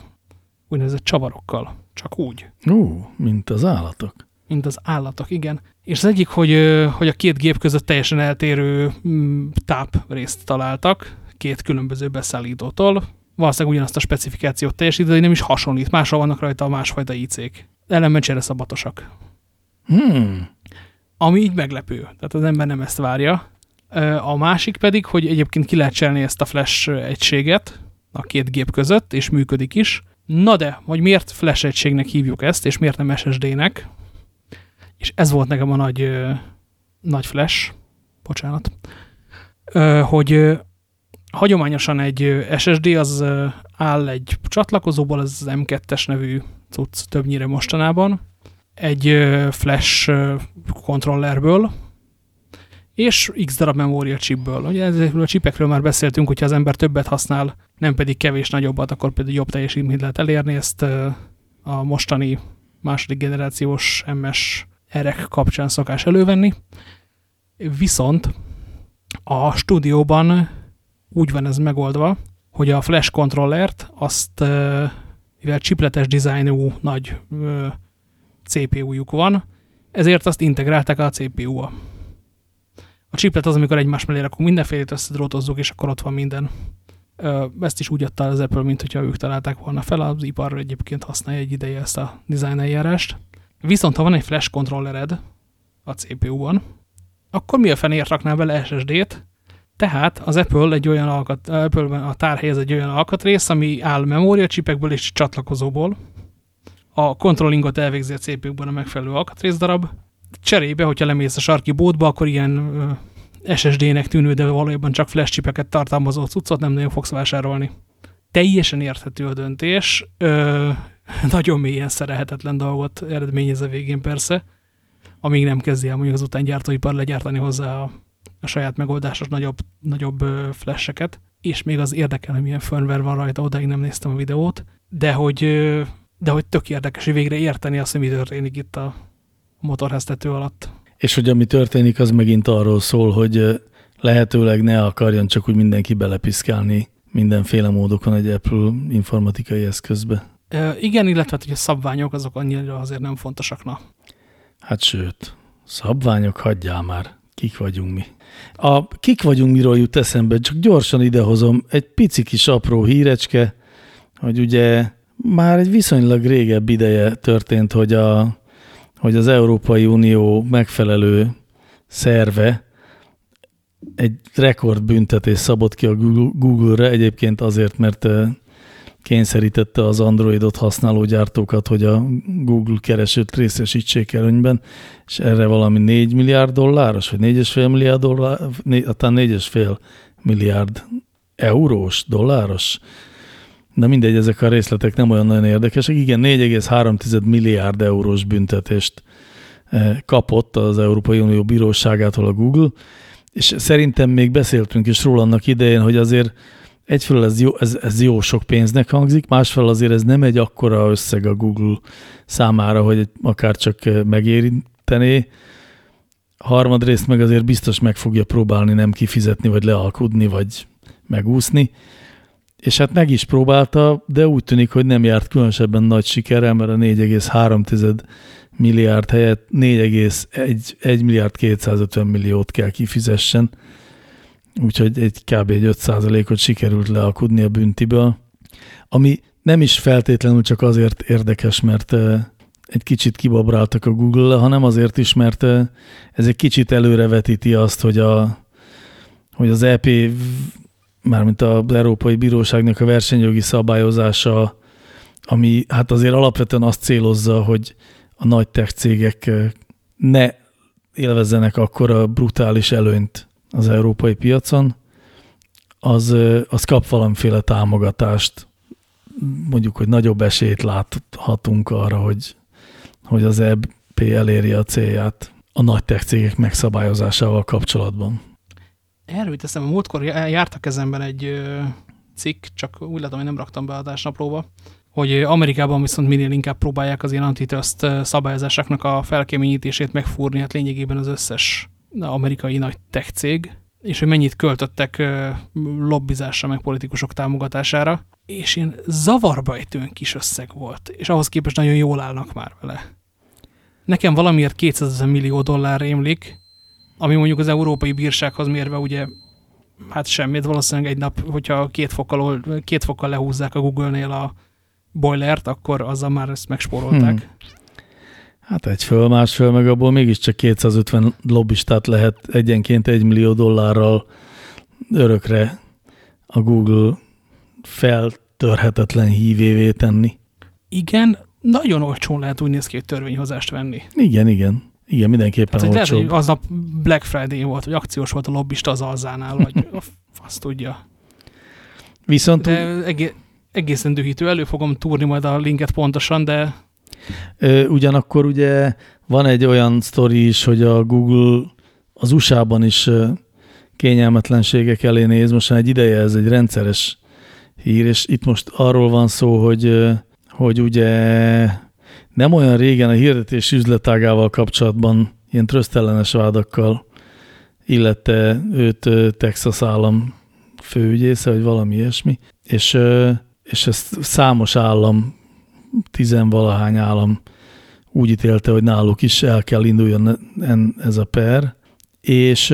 úgynevezett csavarokkal. Csak úgy. Ú, mint az állatok. Mint az állatok, igen. És az egyik, hogy, hogy a két gép között teljesen eltérő mm, táp részt találtak, két különböző beszállítótól. Valószínűleg ugyanazt a specifikációt teljesít, de nem is hasonlít. Máshol vannak rajta a másfajta IC-k. Ellenben csereszabatosak. Hmm. Ami így meglepő. Tehát az ember nem ezt várja. A másik pedig, hogy egyébként ki lehet cserélni ezt a flash egységet a két gép között, és működik is Na de, hogy miért flash egységnek hívjuk ezt, és miért nem SSD-nek, és ez volt nekem a nagy, ö, nagy flash, bocsánat, ö, hogy ö, hagyományosan egy SSD az áll egy csatlakozóból, az M2-es nevű cucc többnyire mostanában, egy flash kontrollerből, és x darab memória chipből. Ugye ezekről a chipekről már beszéltünk, hogyha az ember többet használ, nem pedig kevés nagyobbat, akkor pedig jobb teljesítményt lehet elérni. Ezt a mostani második generációs MS erek kapcsán szokás elővenni. Viszont A stúdióban úgy van ez megoldva, hogy a flash kontrollert azt, mivel chipletes dizájnú nagy CPU-juk van, ezért azt integrálták a CPU-ba. A chiplet az, amikor egymás mellé rakunk mindenfélét, összedrótozzuk, és akkor ott van minden. Ezt is úgy adta az Apple, mint hogyha ők találták volna fel, az ipar egyébként használja egy ideje ezt a design eljárást. Viszont ha van egy flash kontrollered a CPU-ban, akkor mi a fenért raknál bele SSD-t? Tehát az Apple egy olyan alkat, Apple a tárhelyez egy olyan alkatrész, ami áll memória csipekből és csatlakozóból. A controllingot elvégzi a CPU-ban a megfelelő alkatrész darab. Cserébe, hogyha lemész a sarki bótba, akkor ilyen SSD-nek tűnő, de valójában csak flash csipeket tartalmazó cuccot nem nagyon fogsz vásárolni. Teljesen érthető a döntés. Ö, nagyon mélyen szerelhetetlen dolgot eredményez a végén persze, amíg nem kezdi el mondjuk az után gyártóipar legyártani hozzá a, a saját megoldásos nagyobb, nagyobb flasheket, és még az érdekel, hogy milyen firmware van rajta, odáig nem néztem a videót, de hogy, de hogy tök érdekes, hogy végre érteni azt, hogy mi történik itt a motorháztető alatt. És hogy ami történik, az megint arról szól, hogy lehetőleg ne akarjon csak úgy mindenki belepiszkálni mindenféle módokon egy Apple informatikai eszközbe. Igen, illetve hogy a szabványok azok annyira azért nem fontosak, na. Hát sőt, szabványok hagyjál már, kik vagyunk mi. A kik vagyunk miről jut eszembe, csak gyorsan idehozom egy pici kis apró hírecske, hogy ugye már egy viszonylag régebb ideje történt, hogy, a, hogy az Európai Unió megfelelő szerve egy rekordbüntetés szabott ki a Google-re, egyébként azért, mert kényszerítette az Androidot használó gyártókat, hogy a Google keresőt részesítsék előnyben, és erre valami 4 milliárd dolláros, vagy 4,5 milliárd dollár, aztán 4,5 milliárd eurós, dolláros, de mindegy, ezek a részletek nem olyan nagyon érdekesek. Igen, 4,3 milliárd eurós büntetést eh, kapott az Európai Unió bíróságától a Google, és szerintem még beszéltünk is róla annak idején, hogy azért egyfelől ez jó, ez, ez jó sok pénznek hangzik, másfelől azért ez nem egy akkora összeg a Google számára, hogy akár csak megérintené. Harmadrészt meg azért biztos meg fogja próbálni nem kifizetni, vagy lealkudni, vagy megúszni. És hát meg is próbálta, de úgy tűnik, hogy nem járt különösebben nagy sikerrel, mert a 4,3 milliárd helyett 4,1 milliárd 250 milliót kell kifizessen úgyhogy egy kb. egy 5%-ot sikerült lealkudni a büntiből, ami nem is feltétlenül csak azért érdekes, mert egy kicsit kibabráltak a Google-le, hanem azért is, mert ez egy kicsit előrevetíti azt, hogy, a, hogy az EP, mármint az Európai Bíróságnak a versenyjogi szabályozása, ami hát azért alapvetően azt célozza, hogy a nagy tech cégek ne élvezzenek akkora brutális előnyt az európai piacon, az, az kap valamiféle támogatást, mondjuk, hogy nagyobb esélyt láthatunk arra, hogy, hogy az EP eléri a célját a nagy tech cégek megszabályozásával kapcsolatban. Erről teszem, a múltkor járt a kezemben egy cikk, csak úgy látom, hogy nem raktam be adásnaplóba, hogy Amerikában viszont minél inkább próbálják az ilyen antitrust szabályozásoknak a felkéményítését megfúrni, hát lényegében az összes amerikai nagy tech cég, és hogy mennyit költöttek lobbizásra, meg politikusok támogatására, és ilyen zavarba ejtően kis összeg volt, és ahhoz képest nagyon jól állnak már vele. Nekem valamiért 200 millió dollár rémlik, ami mondjuk az európai bírsághoz mérve ugye hát semmit, valószínűleg egy nap, hogyha két fokkal, két fokkal lehúzzák a Google-nél a boilert, akkor azzal már ezt megspórolták. Hmm. Hát egy föl, más föl, meg abból mégiscsak 250 lobbistát lehet egyenként egy millió dollárral örökre a Google feltörhetetlen hívévé tenni. Igen, nagyon olcsón lehet úgy néz ki, hogy törvényhozást venni. Igen, igen. Igen, mindenképpen hát, olcsó. Lehet, hogy aznap Black Friday volt, vagy akciós volt a lobbista az alzánál, vagy azt tudja. Viszont... De egészen dühítő, elő fogom túrni majd a linket pontosan, de Ugyanakkor ugye van egy olyan sztori is, hogy a Google az USA-ban is kényelmetlenségek elé néz. Most egy ideje ez egy rendszeres hír, és itt most arról van szó, hogy, hogy ugye nem olyan régen a hirdetés üzletágával kapcsolatban ilyen trösztellenes vádakkal illette őt Texas állam főügyésze, vagy valami ilyesmi, és, és ezt számos állam, tizenvalahány állam úgy ítélte, hogy náluk is el kell induljon ez a per, és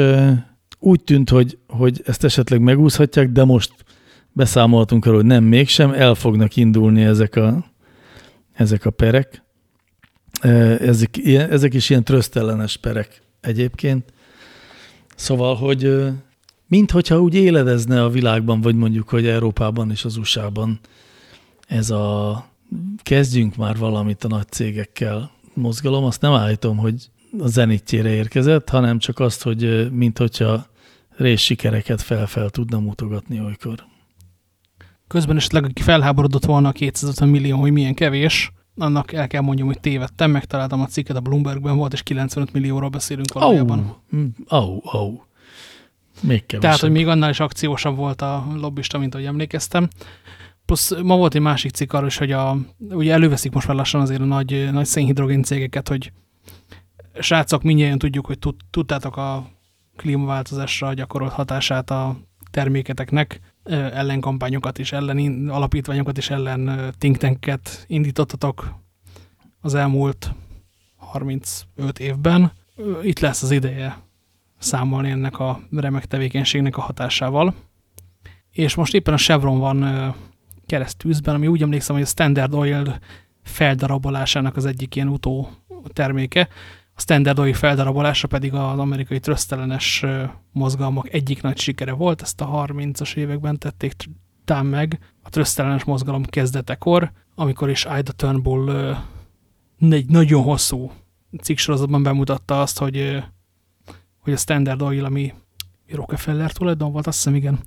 úgy tűnt, hogy, hogy ezt esetleg megúszhatják, de most beszámoltunk arról, hogy nem mégsem, el fognak indulni ezek a, ezek a perek. Ezek, ezek is ilyen trösztellenes perek egyébként. Szóval, hogy minthogyha úgy éledezne a világban, vagy mondjuk, hogy Európában és az USA-ban ez a kezdjünk már valamit a nagy cégekkel mozgalom, azt nem állítom, hogy a zenitjére érkezett, hanem csak azt, hogy minthogyha rész sikereket fel-fel tudna mutogatni olykor. Közben esetleg, aki felháborodott volna a 250 millió, hogy milyen kevés, annak el kell mondjam, hogy tévedtem, megtaláltam a cikket, a Bloombergben volt, és 95 millióról beszélünk valójában. Au, au, au. Még kevesebb. Tehát, hogy még annál is akciósabb volt a lobbista, mint ahogy emlékeztem. Plusz ma volt egy másik cikk arra is, hogy a, ugye előveszik most már lassan azért a nagy, nagy szénhidrogén cégeket, hogy srácok, mindjárt tudjuk, hogy tudtátok a klímaváltozásra gyakorolt hatását a terméketeknek, ellenkampányokat és ellen alapítványokat és ellen think tanket indítottatok az elmúlt 35 évben. Itt lesz az ideje számolni ennek a remek tevékenységnek a hatásával. És most éppen a Chevron van keresztűzben, ami úgy emlékszem, hogy a Standard Oil feldarabolásának az egyik ilyen utó terméke. A Standard Oil feldarabolása pedig az amerikai trösztelenes mozgalmak egyik nagy sikere volt, ezt a 30-as években tették tám meg a trösztelenes mozgalom kezdetekor, amikor is Ida Turnbull egy nagyon hosszú cikksorozatban bemutatta azt, hogy, hogy a Standard Oil, ami Rockefeller tulajdon volt, azt hiszem igen,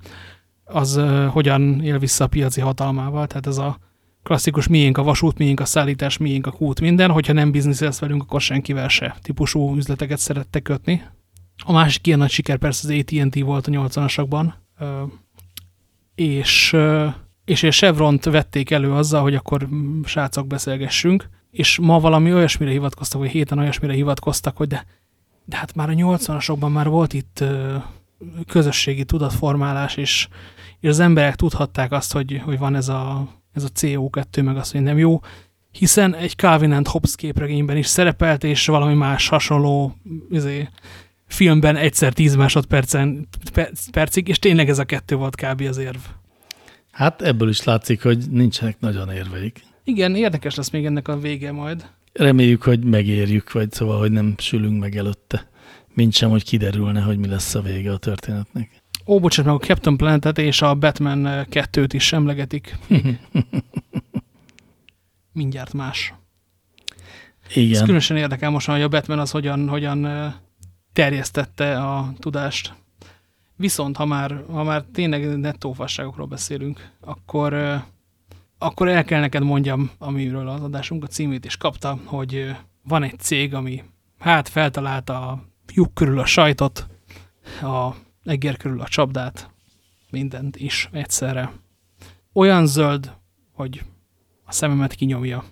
az hogyan él vissza a piaci hatalmával, tehát ez a klasszikus miénk a vasút, miénk a szállítás, miénk a kút, minden, hogyha nem biznisz velünk, akkor senkivel se. Típusú üzleteket szerette kötni. A másik ilyen nagy siker persze az AT&T volt a 80-asakban, és, és a Chevront vették elő azzal, hogy akkor srácok beszélgessünk, és ma valami olyasmire hivatkoztak, vagy héten olyasmire hivatkoztak, hogy de, de hát már a 80-asokban már volt itt közösségi tudatformálás, és, és az emberek tudhatták azt, hogy, hogy van ez a ez a CO2, meg az, hogy nem jó, hiszen egy Calvin and Hobbes képregényben is szerepelt, és valami más hasonló izé, filmben egyszer 10 másodpercen percig, és tényleg ez a kettő volt kb. az érv. Hát ebből is látszik, hogy nincsenek nagyon érveik. Igen, érdekes lesz még ennek a vége majd. Reméljük, hogy megérjük, vagy szóval, hogy nem sülünk meg előtte. Mint sem, hogy kiderülne, hogy mi lesz a vége a történetnek. Ó, bocsánat, meg a Captain Planet és a Batman 2-t is emlegetik. Mindjárt más. Igen. Ez különösen érdekel most, hogy a Batman az hogyan, hogyan terjesztette a tudást. Viszont, ha már, ha már tényleg nettó fasságokról beszélünk, akkor, akkor el kell neked mondjam, amiről az adásunk a címét is kapta, hogy van egy cég, ami hát feltalálta a lyuk körül a sajtot, a egér körül a csapdát, mindent is egyszerre. Olyan zöld, hogy a szememet kinyomja.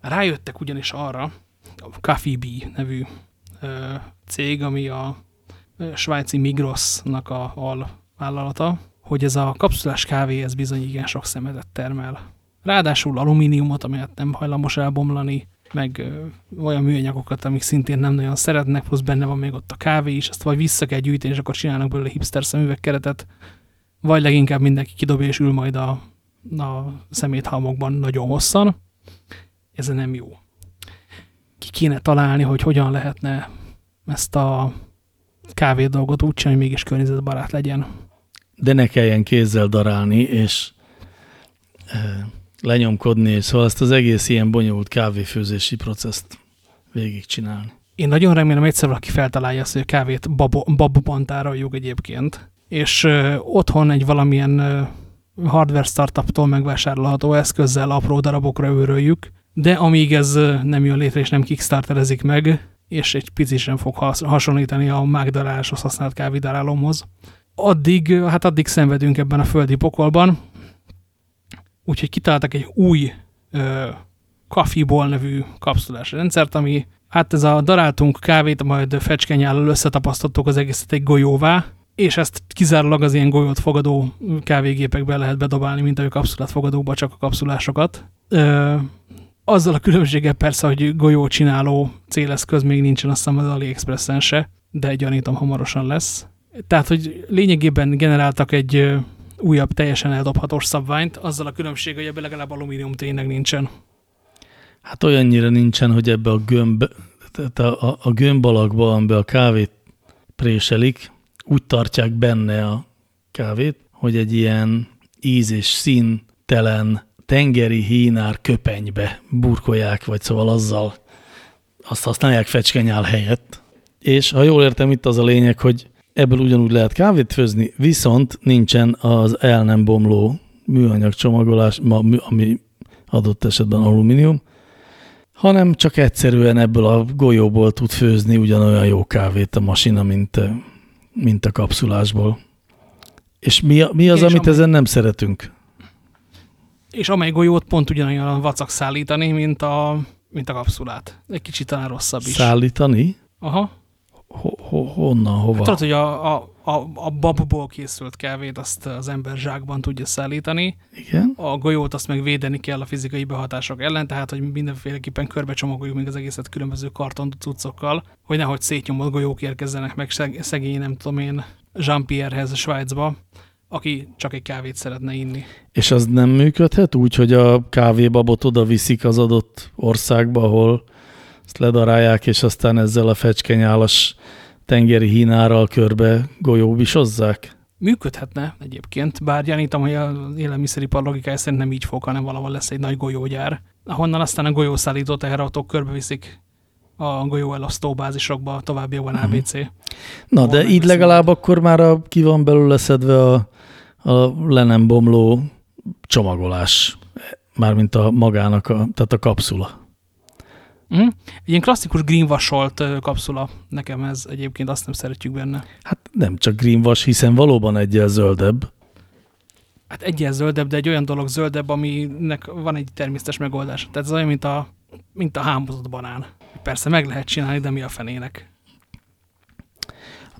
Rájöttek ugyanis arra, a Coffee Bee nevű ö, cég, ami a svájci Migrosnak a al vállalata, hogy ez a kapszulás kávé ez bizony igen sok szemetet termel. Ráadásul alumíniumot, amelyet nem hajlamos elbomlani, meg olyan műanyagokat, amik szintén nem nagyon szeretnek, plusz benne van még ott a kávé is, azt vagy vissza kell gyűjteni, és akkor csinálnak belőle hipster szemüvegkeretet, vagy leginkább mindenki kidobja, és ül majd a, a szeméthalmokban nagyon hosszan. Ez nem jó. Ki kéne találni, hogy hogyan lehetne ezt a kávé dolgot úgy csinálni, hogy mégis környezetbarát legyen. De ne kelljen kézzel darálni, és lenyomkodni, szóval ezt az egész ilyen bonyolult kávéfőzési processzt végigcsinálni. Én nagyon remélem, egyszer valaki feltalálja azt, hogy a kávét babban tároljuk egyébként, és ö, otthon egy valamilyen ö, hardware startuptól megvásárolható eszközzel apró darabokra őröljük, de amíg ez nem jön létre és nem kickstarterezik meg, és egy picit sem fog hasonlítani a mágdaráláshoz használt kávédarálomhoz, addig, hát addig szenvedünk ebben a földi pokolban, Úgyhogy kitaláltak egy új ö, Coffeeball nevű kapszulás rendszert, ami Hát ez a daráltunk kávét, majd fecskenyállal összetapasztottuk az egészet egy golyóvá, és ezt kizárólag az ilyen golyót fogadó kávégépekbe lehet bedobálni, mint a kapszulát fogadóba, csak a kapszulásokat. Ö, azzal a különbséggel persze, hogy golyó csináló céleszköz még nincsen, azt hiszem az AliExpressen se, de gyanítom hamarosan lesz. Tehát, hogy lényegében generáltak egy újabb, teljesen eldobhatós szabványt, azzal a különbség, hogy ebben legalább alumínium tényleg nincsen. Hát olyannyira nincsen, hogy ebbe a gömb, tehát a, a, a gömb alakba, amiben a kávét préselik, úgy tartják benne a kávét, hogy egy ilyen íz és színtelen tengeri hínár köpenybe burkolják, vagy szóval azzal azt használják fecskenyál helyett. És ha jól értem, itt az a lényeg, hogy ebből ugyanúgy lehet kávét főzni, viszont nincsen az el nem bomló műanyag csomagolás, ami adott esetben alumínium, hanem csak egyszerűen ebből a golyóból tud főzni ugyanolyan jó kávét a masina, mint, mint a kapszulásból. És mi, mi az, és amit amely, ezen nem szeretünk? És amely golyót pont ugyanolyan vacak szállítani, mint a, mint a kapszulát. Egy kicsit talán rosszabb is. Szállítani? Aha. Ho, ho, honnan, hova? Hát tudod, hogy a, a, a, a babból készült kávét azt az ember zsákban tudja szállítani. Igen. A golyót azt meg védeni kell a fizikai behatások ellen, tehát hogy mindenféleképpen körbe csomagoljuk még az egészet különböző karton cuccokkal, hogy nehogy szétnyomott golyók érkezzenek meg szegény, nem tudom én, Jean-Pierrehez Svájcba, aki csak egy kávét szeretne inni. És az nem működhet úgy, hogy a kávébabot oda viszik az adott országba, ahol ezt ledarálják, és aztán ezzel a fecskenyálas tengeri hínárral körbe golyóbisozzák? Működhetne egyébként, bár gyanítom, hogy az élelmiszeripar logikája szerint nem így fog, hanem valahol lesz egy nagy golyógyár, ahonnan aztán a golyószállító teherautók körbeviszik a golyó elosztó bázisokba, továbbiakban uh -huh. ABC. Na, de így legalább akkor már a, ki van belőle szedve a, a le nem bomló csomagolás, mármint a magának, a, tehát a kapszula. Mm. Egy ilyen klasszikus greenwash-olt kapszula, nekem ez egyébként azt nem szeretjük benne. Hát nem csak greenwash, hiszen valóban egyel zöldebb. Hát egyel zöldebb, de egy olyan dolog zöldebb, aminek van egy természetes megoldás. Tehát ez olyan, mint a, mint a hámozott banán. Persze meg lehet csinálni, de mi a fenének?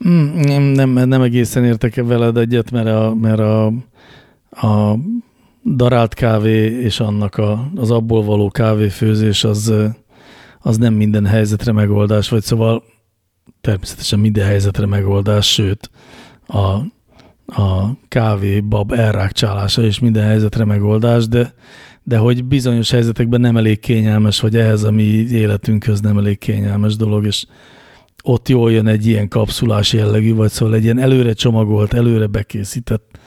Mm, nem, nem, nem egészen értek veled egyet, mert a, mert a, a darált kávé és annak a, az abból való kávéfőzés az, az nem minden helyzetre megoldás, vagy szóval természetesen minden helyzetre megoldás, sőt a, a kávé bab elrákcsálása is minden helyzetre megoldás, de, de hogy bizonyos helyzetekben nem elég kényelmes, vagy ehhez a mi életünkhöz nem elég kényelmes dolog, és ott jól jön egy ilyen kapszulás jellegű, vagy szóval egy ilyen előre csomagolt, előre bekészített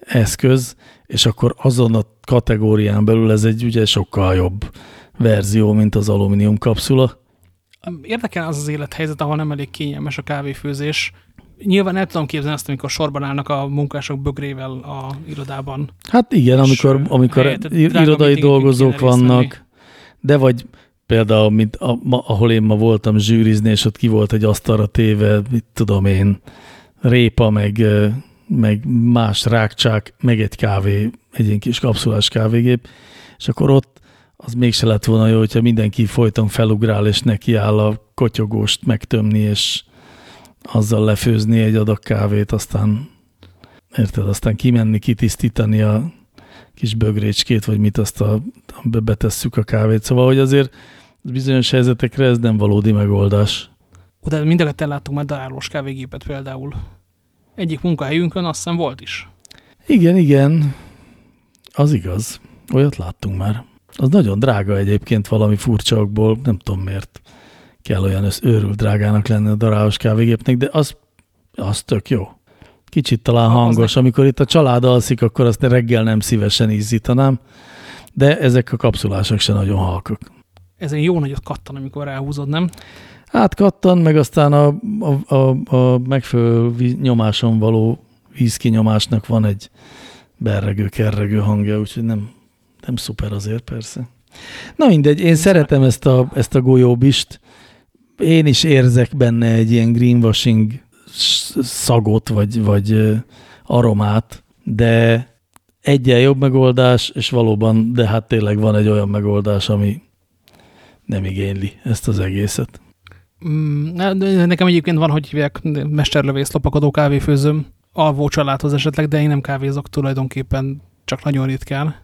eszköz, és akkor azon a kategórián belül ez egy ugye sokkal jobb verzió, mint az alumínium kapszula. Érdekel az az élethelyzet, ahol nem elég kényelmes a kávéfőzés. Nyilván el tudom képzelni azt, amikor sorban állnak a munkások bögrével a irodában. Hát igen, amikor, amikor irodai dolgozók vannak, de vagy például, mint a, ma, ahol én ma voltam zsűrizni, és ott ki volt egy asztalra téve, mit tudom én, répa, meg, meg más rákcsák, meg egy kávé, egy ilyen kis kapszulás kávégép, és akkor ott az mégse lett volna jó, hogyha mindenki folyton felugrál, és neki áll a kotyogóst megtömni, és azzal lefőzni egy adag kávét, aztán érted, aztán kimenni, kitisztítani a kis bögrécskét, vagy mit azt a, betesszük a kávét. Szóval, hogy azért bizonyos helyzetekre ez nem valódi megoldás. De mindeket elláttunk már darálós kávégépet például. Egyik munkahelyünkön azt hiszem volt is. Igen, igen. Az igaz. Olyat láttunk már. Az nagyon drága egyébként valami furcsa okból, nem tudom miért kell olyan őrült drágának lenni a darálós kávégépnek, de az, az tök jó. Kicsit talán ha, hangos. Amikor itt a család alszik, akkor azt reggel nem szívesen ízítanám, de ezek a kapszulások se nagyon halkok. Ez egy jó nagyot kattan, amikor elhúzod, nem? Hát kattan, meg aztán a, a, a, a megfelelő nyomáson való vízkinyomásnak van egy berregő, kerregő hangja, úgyhogy nem, nem szuper azért, persze. Na mindegy, én szeretem ezt a, ezt a golyóbist. Én is érzek benne egy ilyen greenwashing szagot, vagy, vagy aromát, de egyen jobb megoldás, és valóban, de hát tényleg van egy olyan megoldás, ami nem igényli ezt az egészet. Mm, nekem egyébként van, hogy hívják mesterlövész lopakodó kávéfőzőm, alvó családhoz esetleg, de én nem kávézok tulajdonképpen csak nagyon ritkán.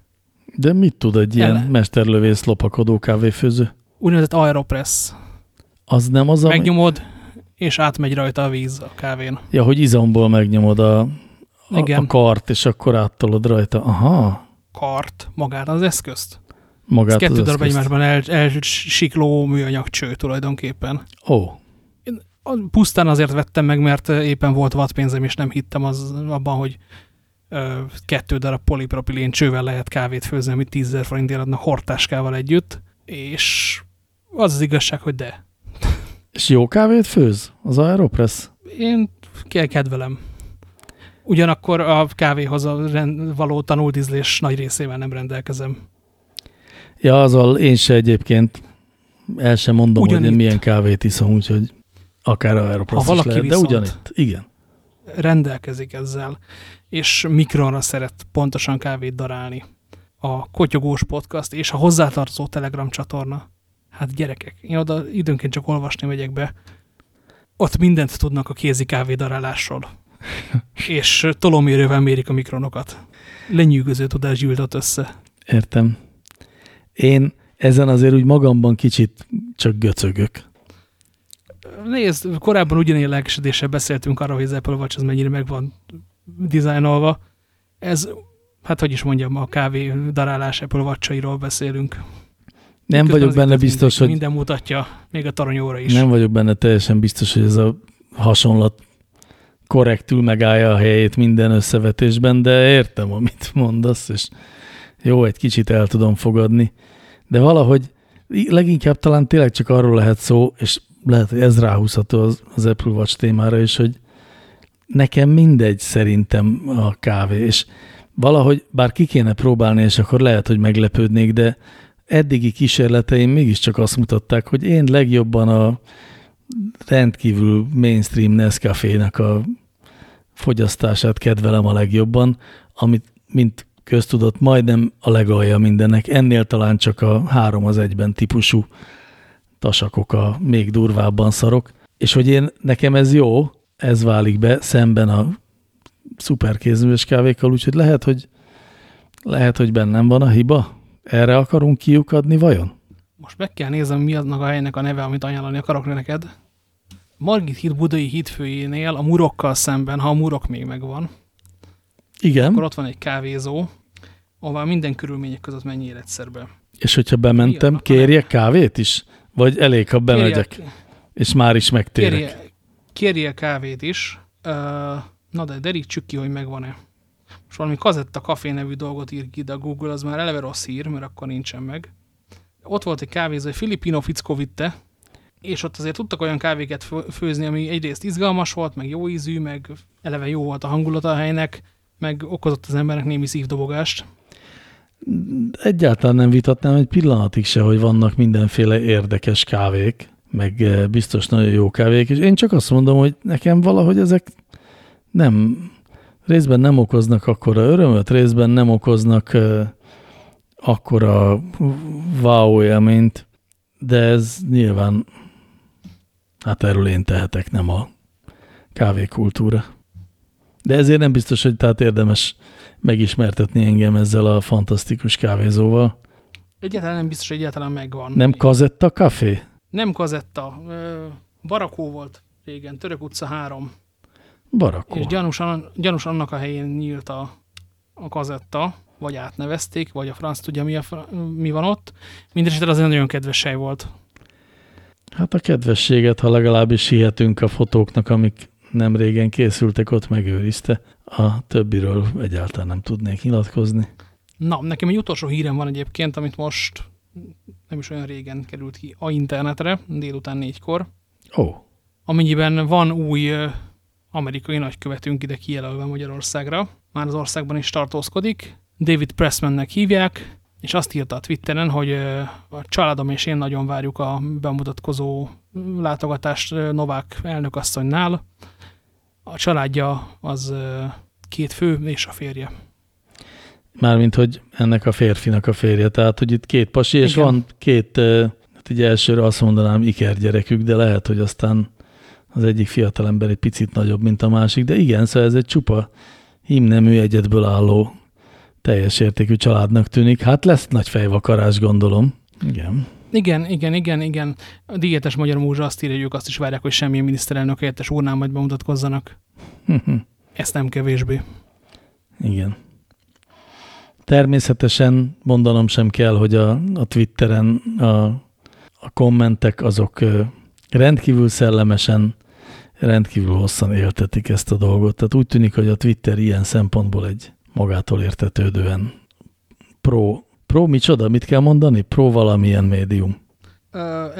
De mit tud egy ilyen Ele? mesterlövész lopakodó kávéfőző? Úgynevezett aeropress. Az nem az, ami... Megnyomod, és átmegy rajta a víz a kávén. Ja, hogy izomból megnyomod a, a, Igen. a kart, és akkor áttolod rajta. Aha. Kart, magát az eszközt. Magát Ez kettő darab egymásban el, elsikló műanyag cső tulajdonképpen. Ó. Oh. Én pusztán azért vettem meg, mert éppen volt vadpénzem, és nem hittem az, abban, hogy kettő darab polipropilén csővel lehet kávét főzni, amit 10 forintért adnak hortáskával együtt, és az az igazság, hogy de. És jó kávét főz az Aeropress? Én kedvelem. Ugyanakkor a kávéhoz a való tanult ízlés nagy részével nem rendelkezem. Ja, azzal én se egyébként el sem mondom, ugyanitt. hogy én milyen kávét iszom, úgyhogy akár Aeropress ha valaki lehet, de ugyanitt, igen. Rendelkezik ezzel, és mikronra szeret pontosan kávét darálni, a Kotyogós Podcast és a hozzátartozó Telegram csatorna. Hát gyerekek, én oda időnként csak olvasni megyek be. Ott mindent tudnak a kézi kávédarálásról. és tolómérővel mérik a mikronokat. Lenyűgöző tudás gyűlt össze. Értem. Én ezen azért úgy magamban kicsit csak göcögök. Nézd, korábban ugyanilyen lelkesedéssel beszéltünk arról, hogy az Apple Watch az mennyire meg van dizájnolva. Ez, hát hogy is mondjam, a kávé darálás Apple Watch-airól beszélünk. Nem Közben vagyok benne biztos, minden, hogy... Minden mutatja, még a toronyóra is. Nem vagyok benne teljesen biztos, hogy ez a hasonlat korrektül megállja a helyét minden összevetésben, de értem, amit mondasz, és jó, egy kicsit el tudom fogadni. De valahogy leginkább talán tényleg csak arról lehet szó, és lehet, hogy ez ráhúzható az, az Apple Watch témára is, hogy nekem mindegy szerintem a kávé, és valahogy bár ki kéne próbálni, és akkor lehet, hogy meglepődnék, de eddigi kísérleteim mégiscsak azt mutatták, hogy én legjobban a rendkívül mainstream Nescafé-nek a fogyasztását kedvelem a legjobban, amit, mint köztudott, majdnem a legalja mindennek. Ennél talán csak a három az egyben típusú tasakok a még durvábban szarok. És hogy én, nekem ez jó, ez válik be szemben a szuperkézműves kávékkal, úgyhogy lehet, hogy lehet, hogy bennem van a hiba. Erre akarunk kiukadni vajon? Most meg kell nézem, mi aznak a helynek a neve, amit ajánlani akarok neked. Margit híd budai hídfőjénél a murokkal szemben, ha a murok még megvan, igen. akkor ott van egy kávézó, ahová minden körülmények között mennyi életszerbe. És hogyha bementem, Igen, kérjek kávét is? Vagy elég, ha bemegyek, kérje, és már is megtérek? Kérje, kérje kávét is. Na de derítsük ki, hogy megvan-e. Most valami kazetta kafé nevű dolgot ír ki, de a Google az már eleve rossz hír, mert akkor nincsen meg. Ott volt egy kávézó, egy Filipino Fickó vitte, és ott azért tudtak olyan kávéket főzni, ami egyrészt izgalmas volt, meg jó ízű, meg eleve jó volt a hangulata a helynek, meg okozott az embernek némi szívdobogást. Egyáltalán nem vitatnám egy pillanatig se, hogy vannak mindenféle érdekes kávék, meg eh, biztos nagyon jó kávék, és én csak azt mondom, hogy nekem valahogy ezek nem, részben nem okoznak akkora örömöt, részben nem okoznak uh, akkora wow élményt, de ez nyilván, hát erről én tehetek, nem a kávékultúra. De ezért nem biztos, hogy tehát érdemes megismertetni engem ezzel a fantasztikus kávézóval. Egyáltalán nem biztos, hogy egyáltalán megvan. Nem kazetta kafé? Nem kazetta. Barakó volt régen, Török utca 3. Barakó. És gyanús, gyanús annak a helyén nyílt a, a kazetta, vagy átnevezték, vagy a franc tudja, mi, a, mi van ott. Mindenesetre az egy nagyon kedves hely volt. Hát a kedvességet, ha legalábbis hihetünk a fotóknak, amik nem régen készültek, ott megőrizte. A többiről egyáltalán nem tudnék nyilatkozni. Na, nekem egy utolsó hírem van egyébként, amit most nem is olyan régen került ki a internetre, délután négykor. Ó. Oh. Amennyiben van új amerikai nagykövetünk ide kijelölve Magyarországra, már az országban is tartózkodik. David Pressmannek hívják, és azt írta a Twitteren, hogy a családom és én nagyon várjuk a bemutatkozó látogatást Novák elnökasszonynál, a családja az két fő és a férje. Mármint, hogy ennek a férfinak a férje, tehát, hogy itt két pasi, és Igen. van két Hát így elsőre azt mondanám ikergyerekük, de lehet, hogy aztán az egyik fiatalember egy picit nagyobb, mint a másik, de igen, szóval ez egy csupa hímnemű egyetből álló teljes értékű családnak tűnik. Hát lesz nagy fejvakarás, gondolom. Igen. Igen, igen, igen, igen. A diétes magyar múzsa azt írja, hogy ők azt is várják, hogy semmilyen miniszterelnök helyettes úrnál majd bemutatkozzanak. Ezt nem kevésbé. Igen. Természetesen mondanom sem kell, hogy a, a Twitteren a, a kommentek azok rendkívül szellemesen, rendkívül hosszan éltetik ezt a dolgot. Tehát úgy tűnik, hogy a Twitter ilyen szempontból egy magától értetődően pro, pro micsoda, mit kell mondani? Pro valamilyen médium.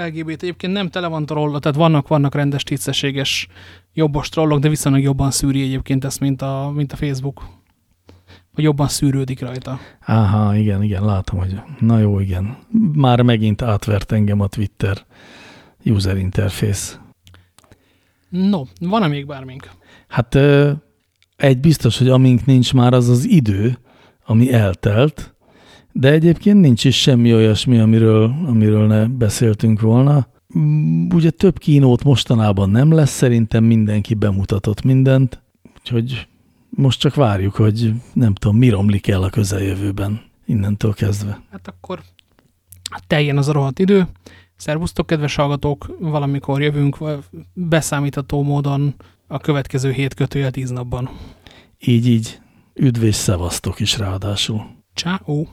LGBT egyébként nem tele van troll, tehát vannak, vannak rendes, tisztességes, jobbos trollok, de viszonylag jobban szűri egyébként ezt, mint a, mint a Facebook. Vagy jobban szűrődik rajta. Aha, igen, igen, látom, hogy na jó, igen. Már megint átvert engem a Twitter user interface. No, van-e még bármink? Hát egy biztos, hogy amink nincs már, az az idő, ami eltelt, de egyébként nincs is semmi olyasmi, amiről, amiről ne beszéltünk volna. Mm, ugye több kínót mostanában nem lesz, szerintem mindenki bemutatott mindent, úgyhogy most csak várjuk, hogy nem tudom, mi romlik el a közeljövőben innentől kezdve. Hát akkor teljen az a rohadt idő. Szervusztok, kedves hallgatók, valamikor jövünk beszámítható módon a következő hét kötője tíz napban. Így, így. Üdv és szevasztok is ráadásul. Ciao.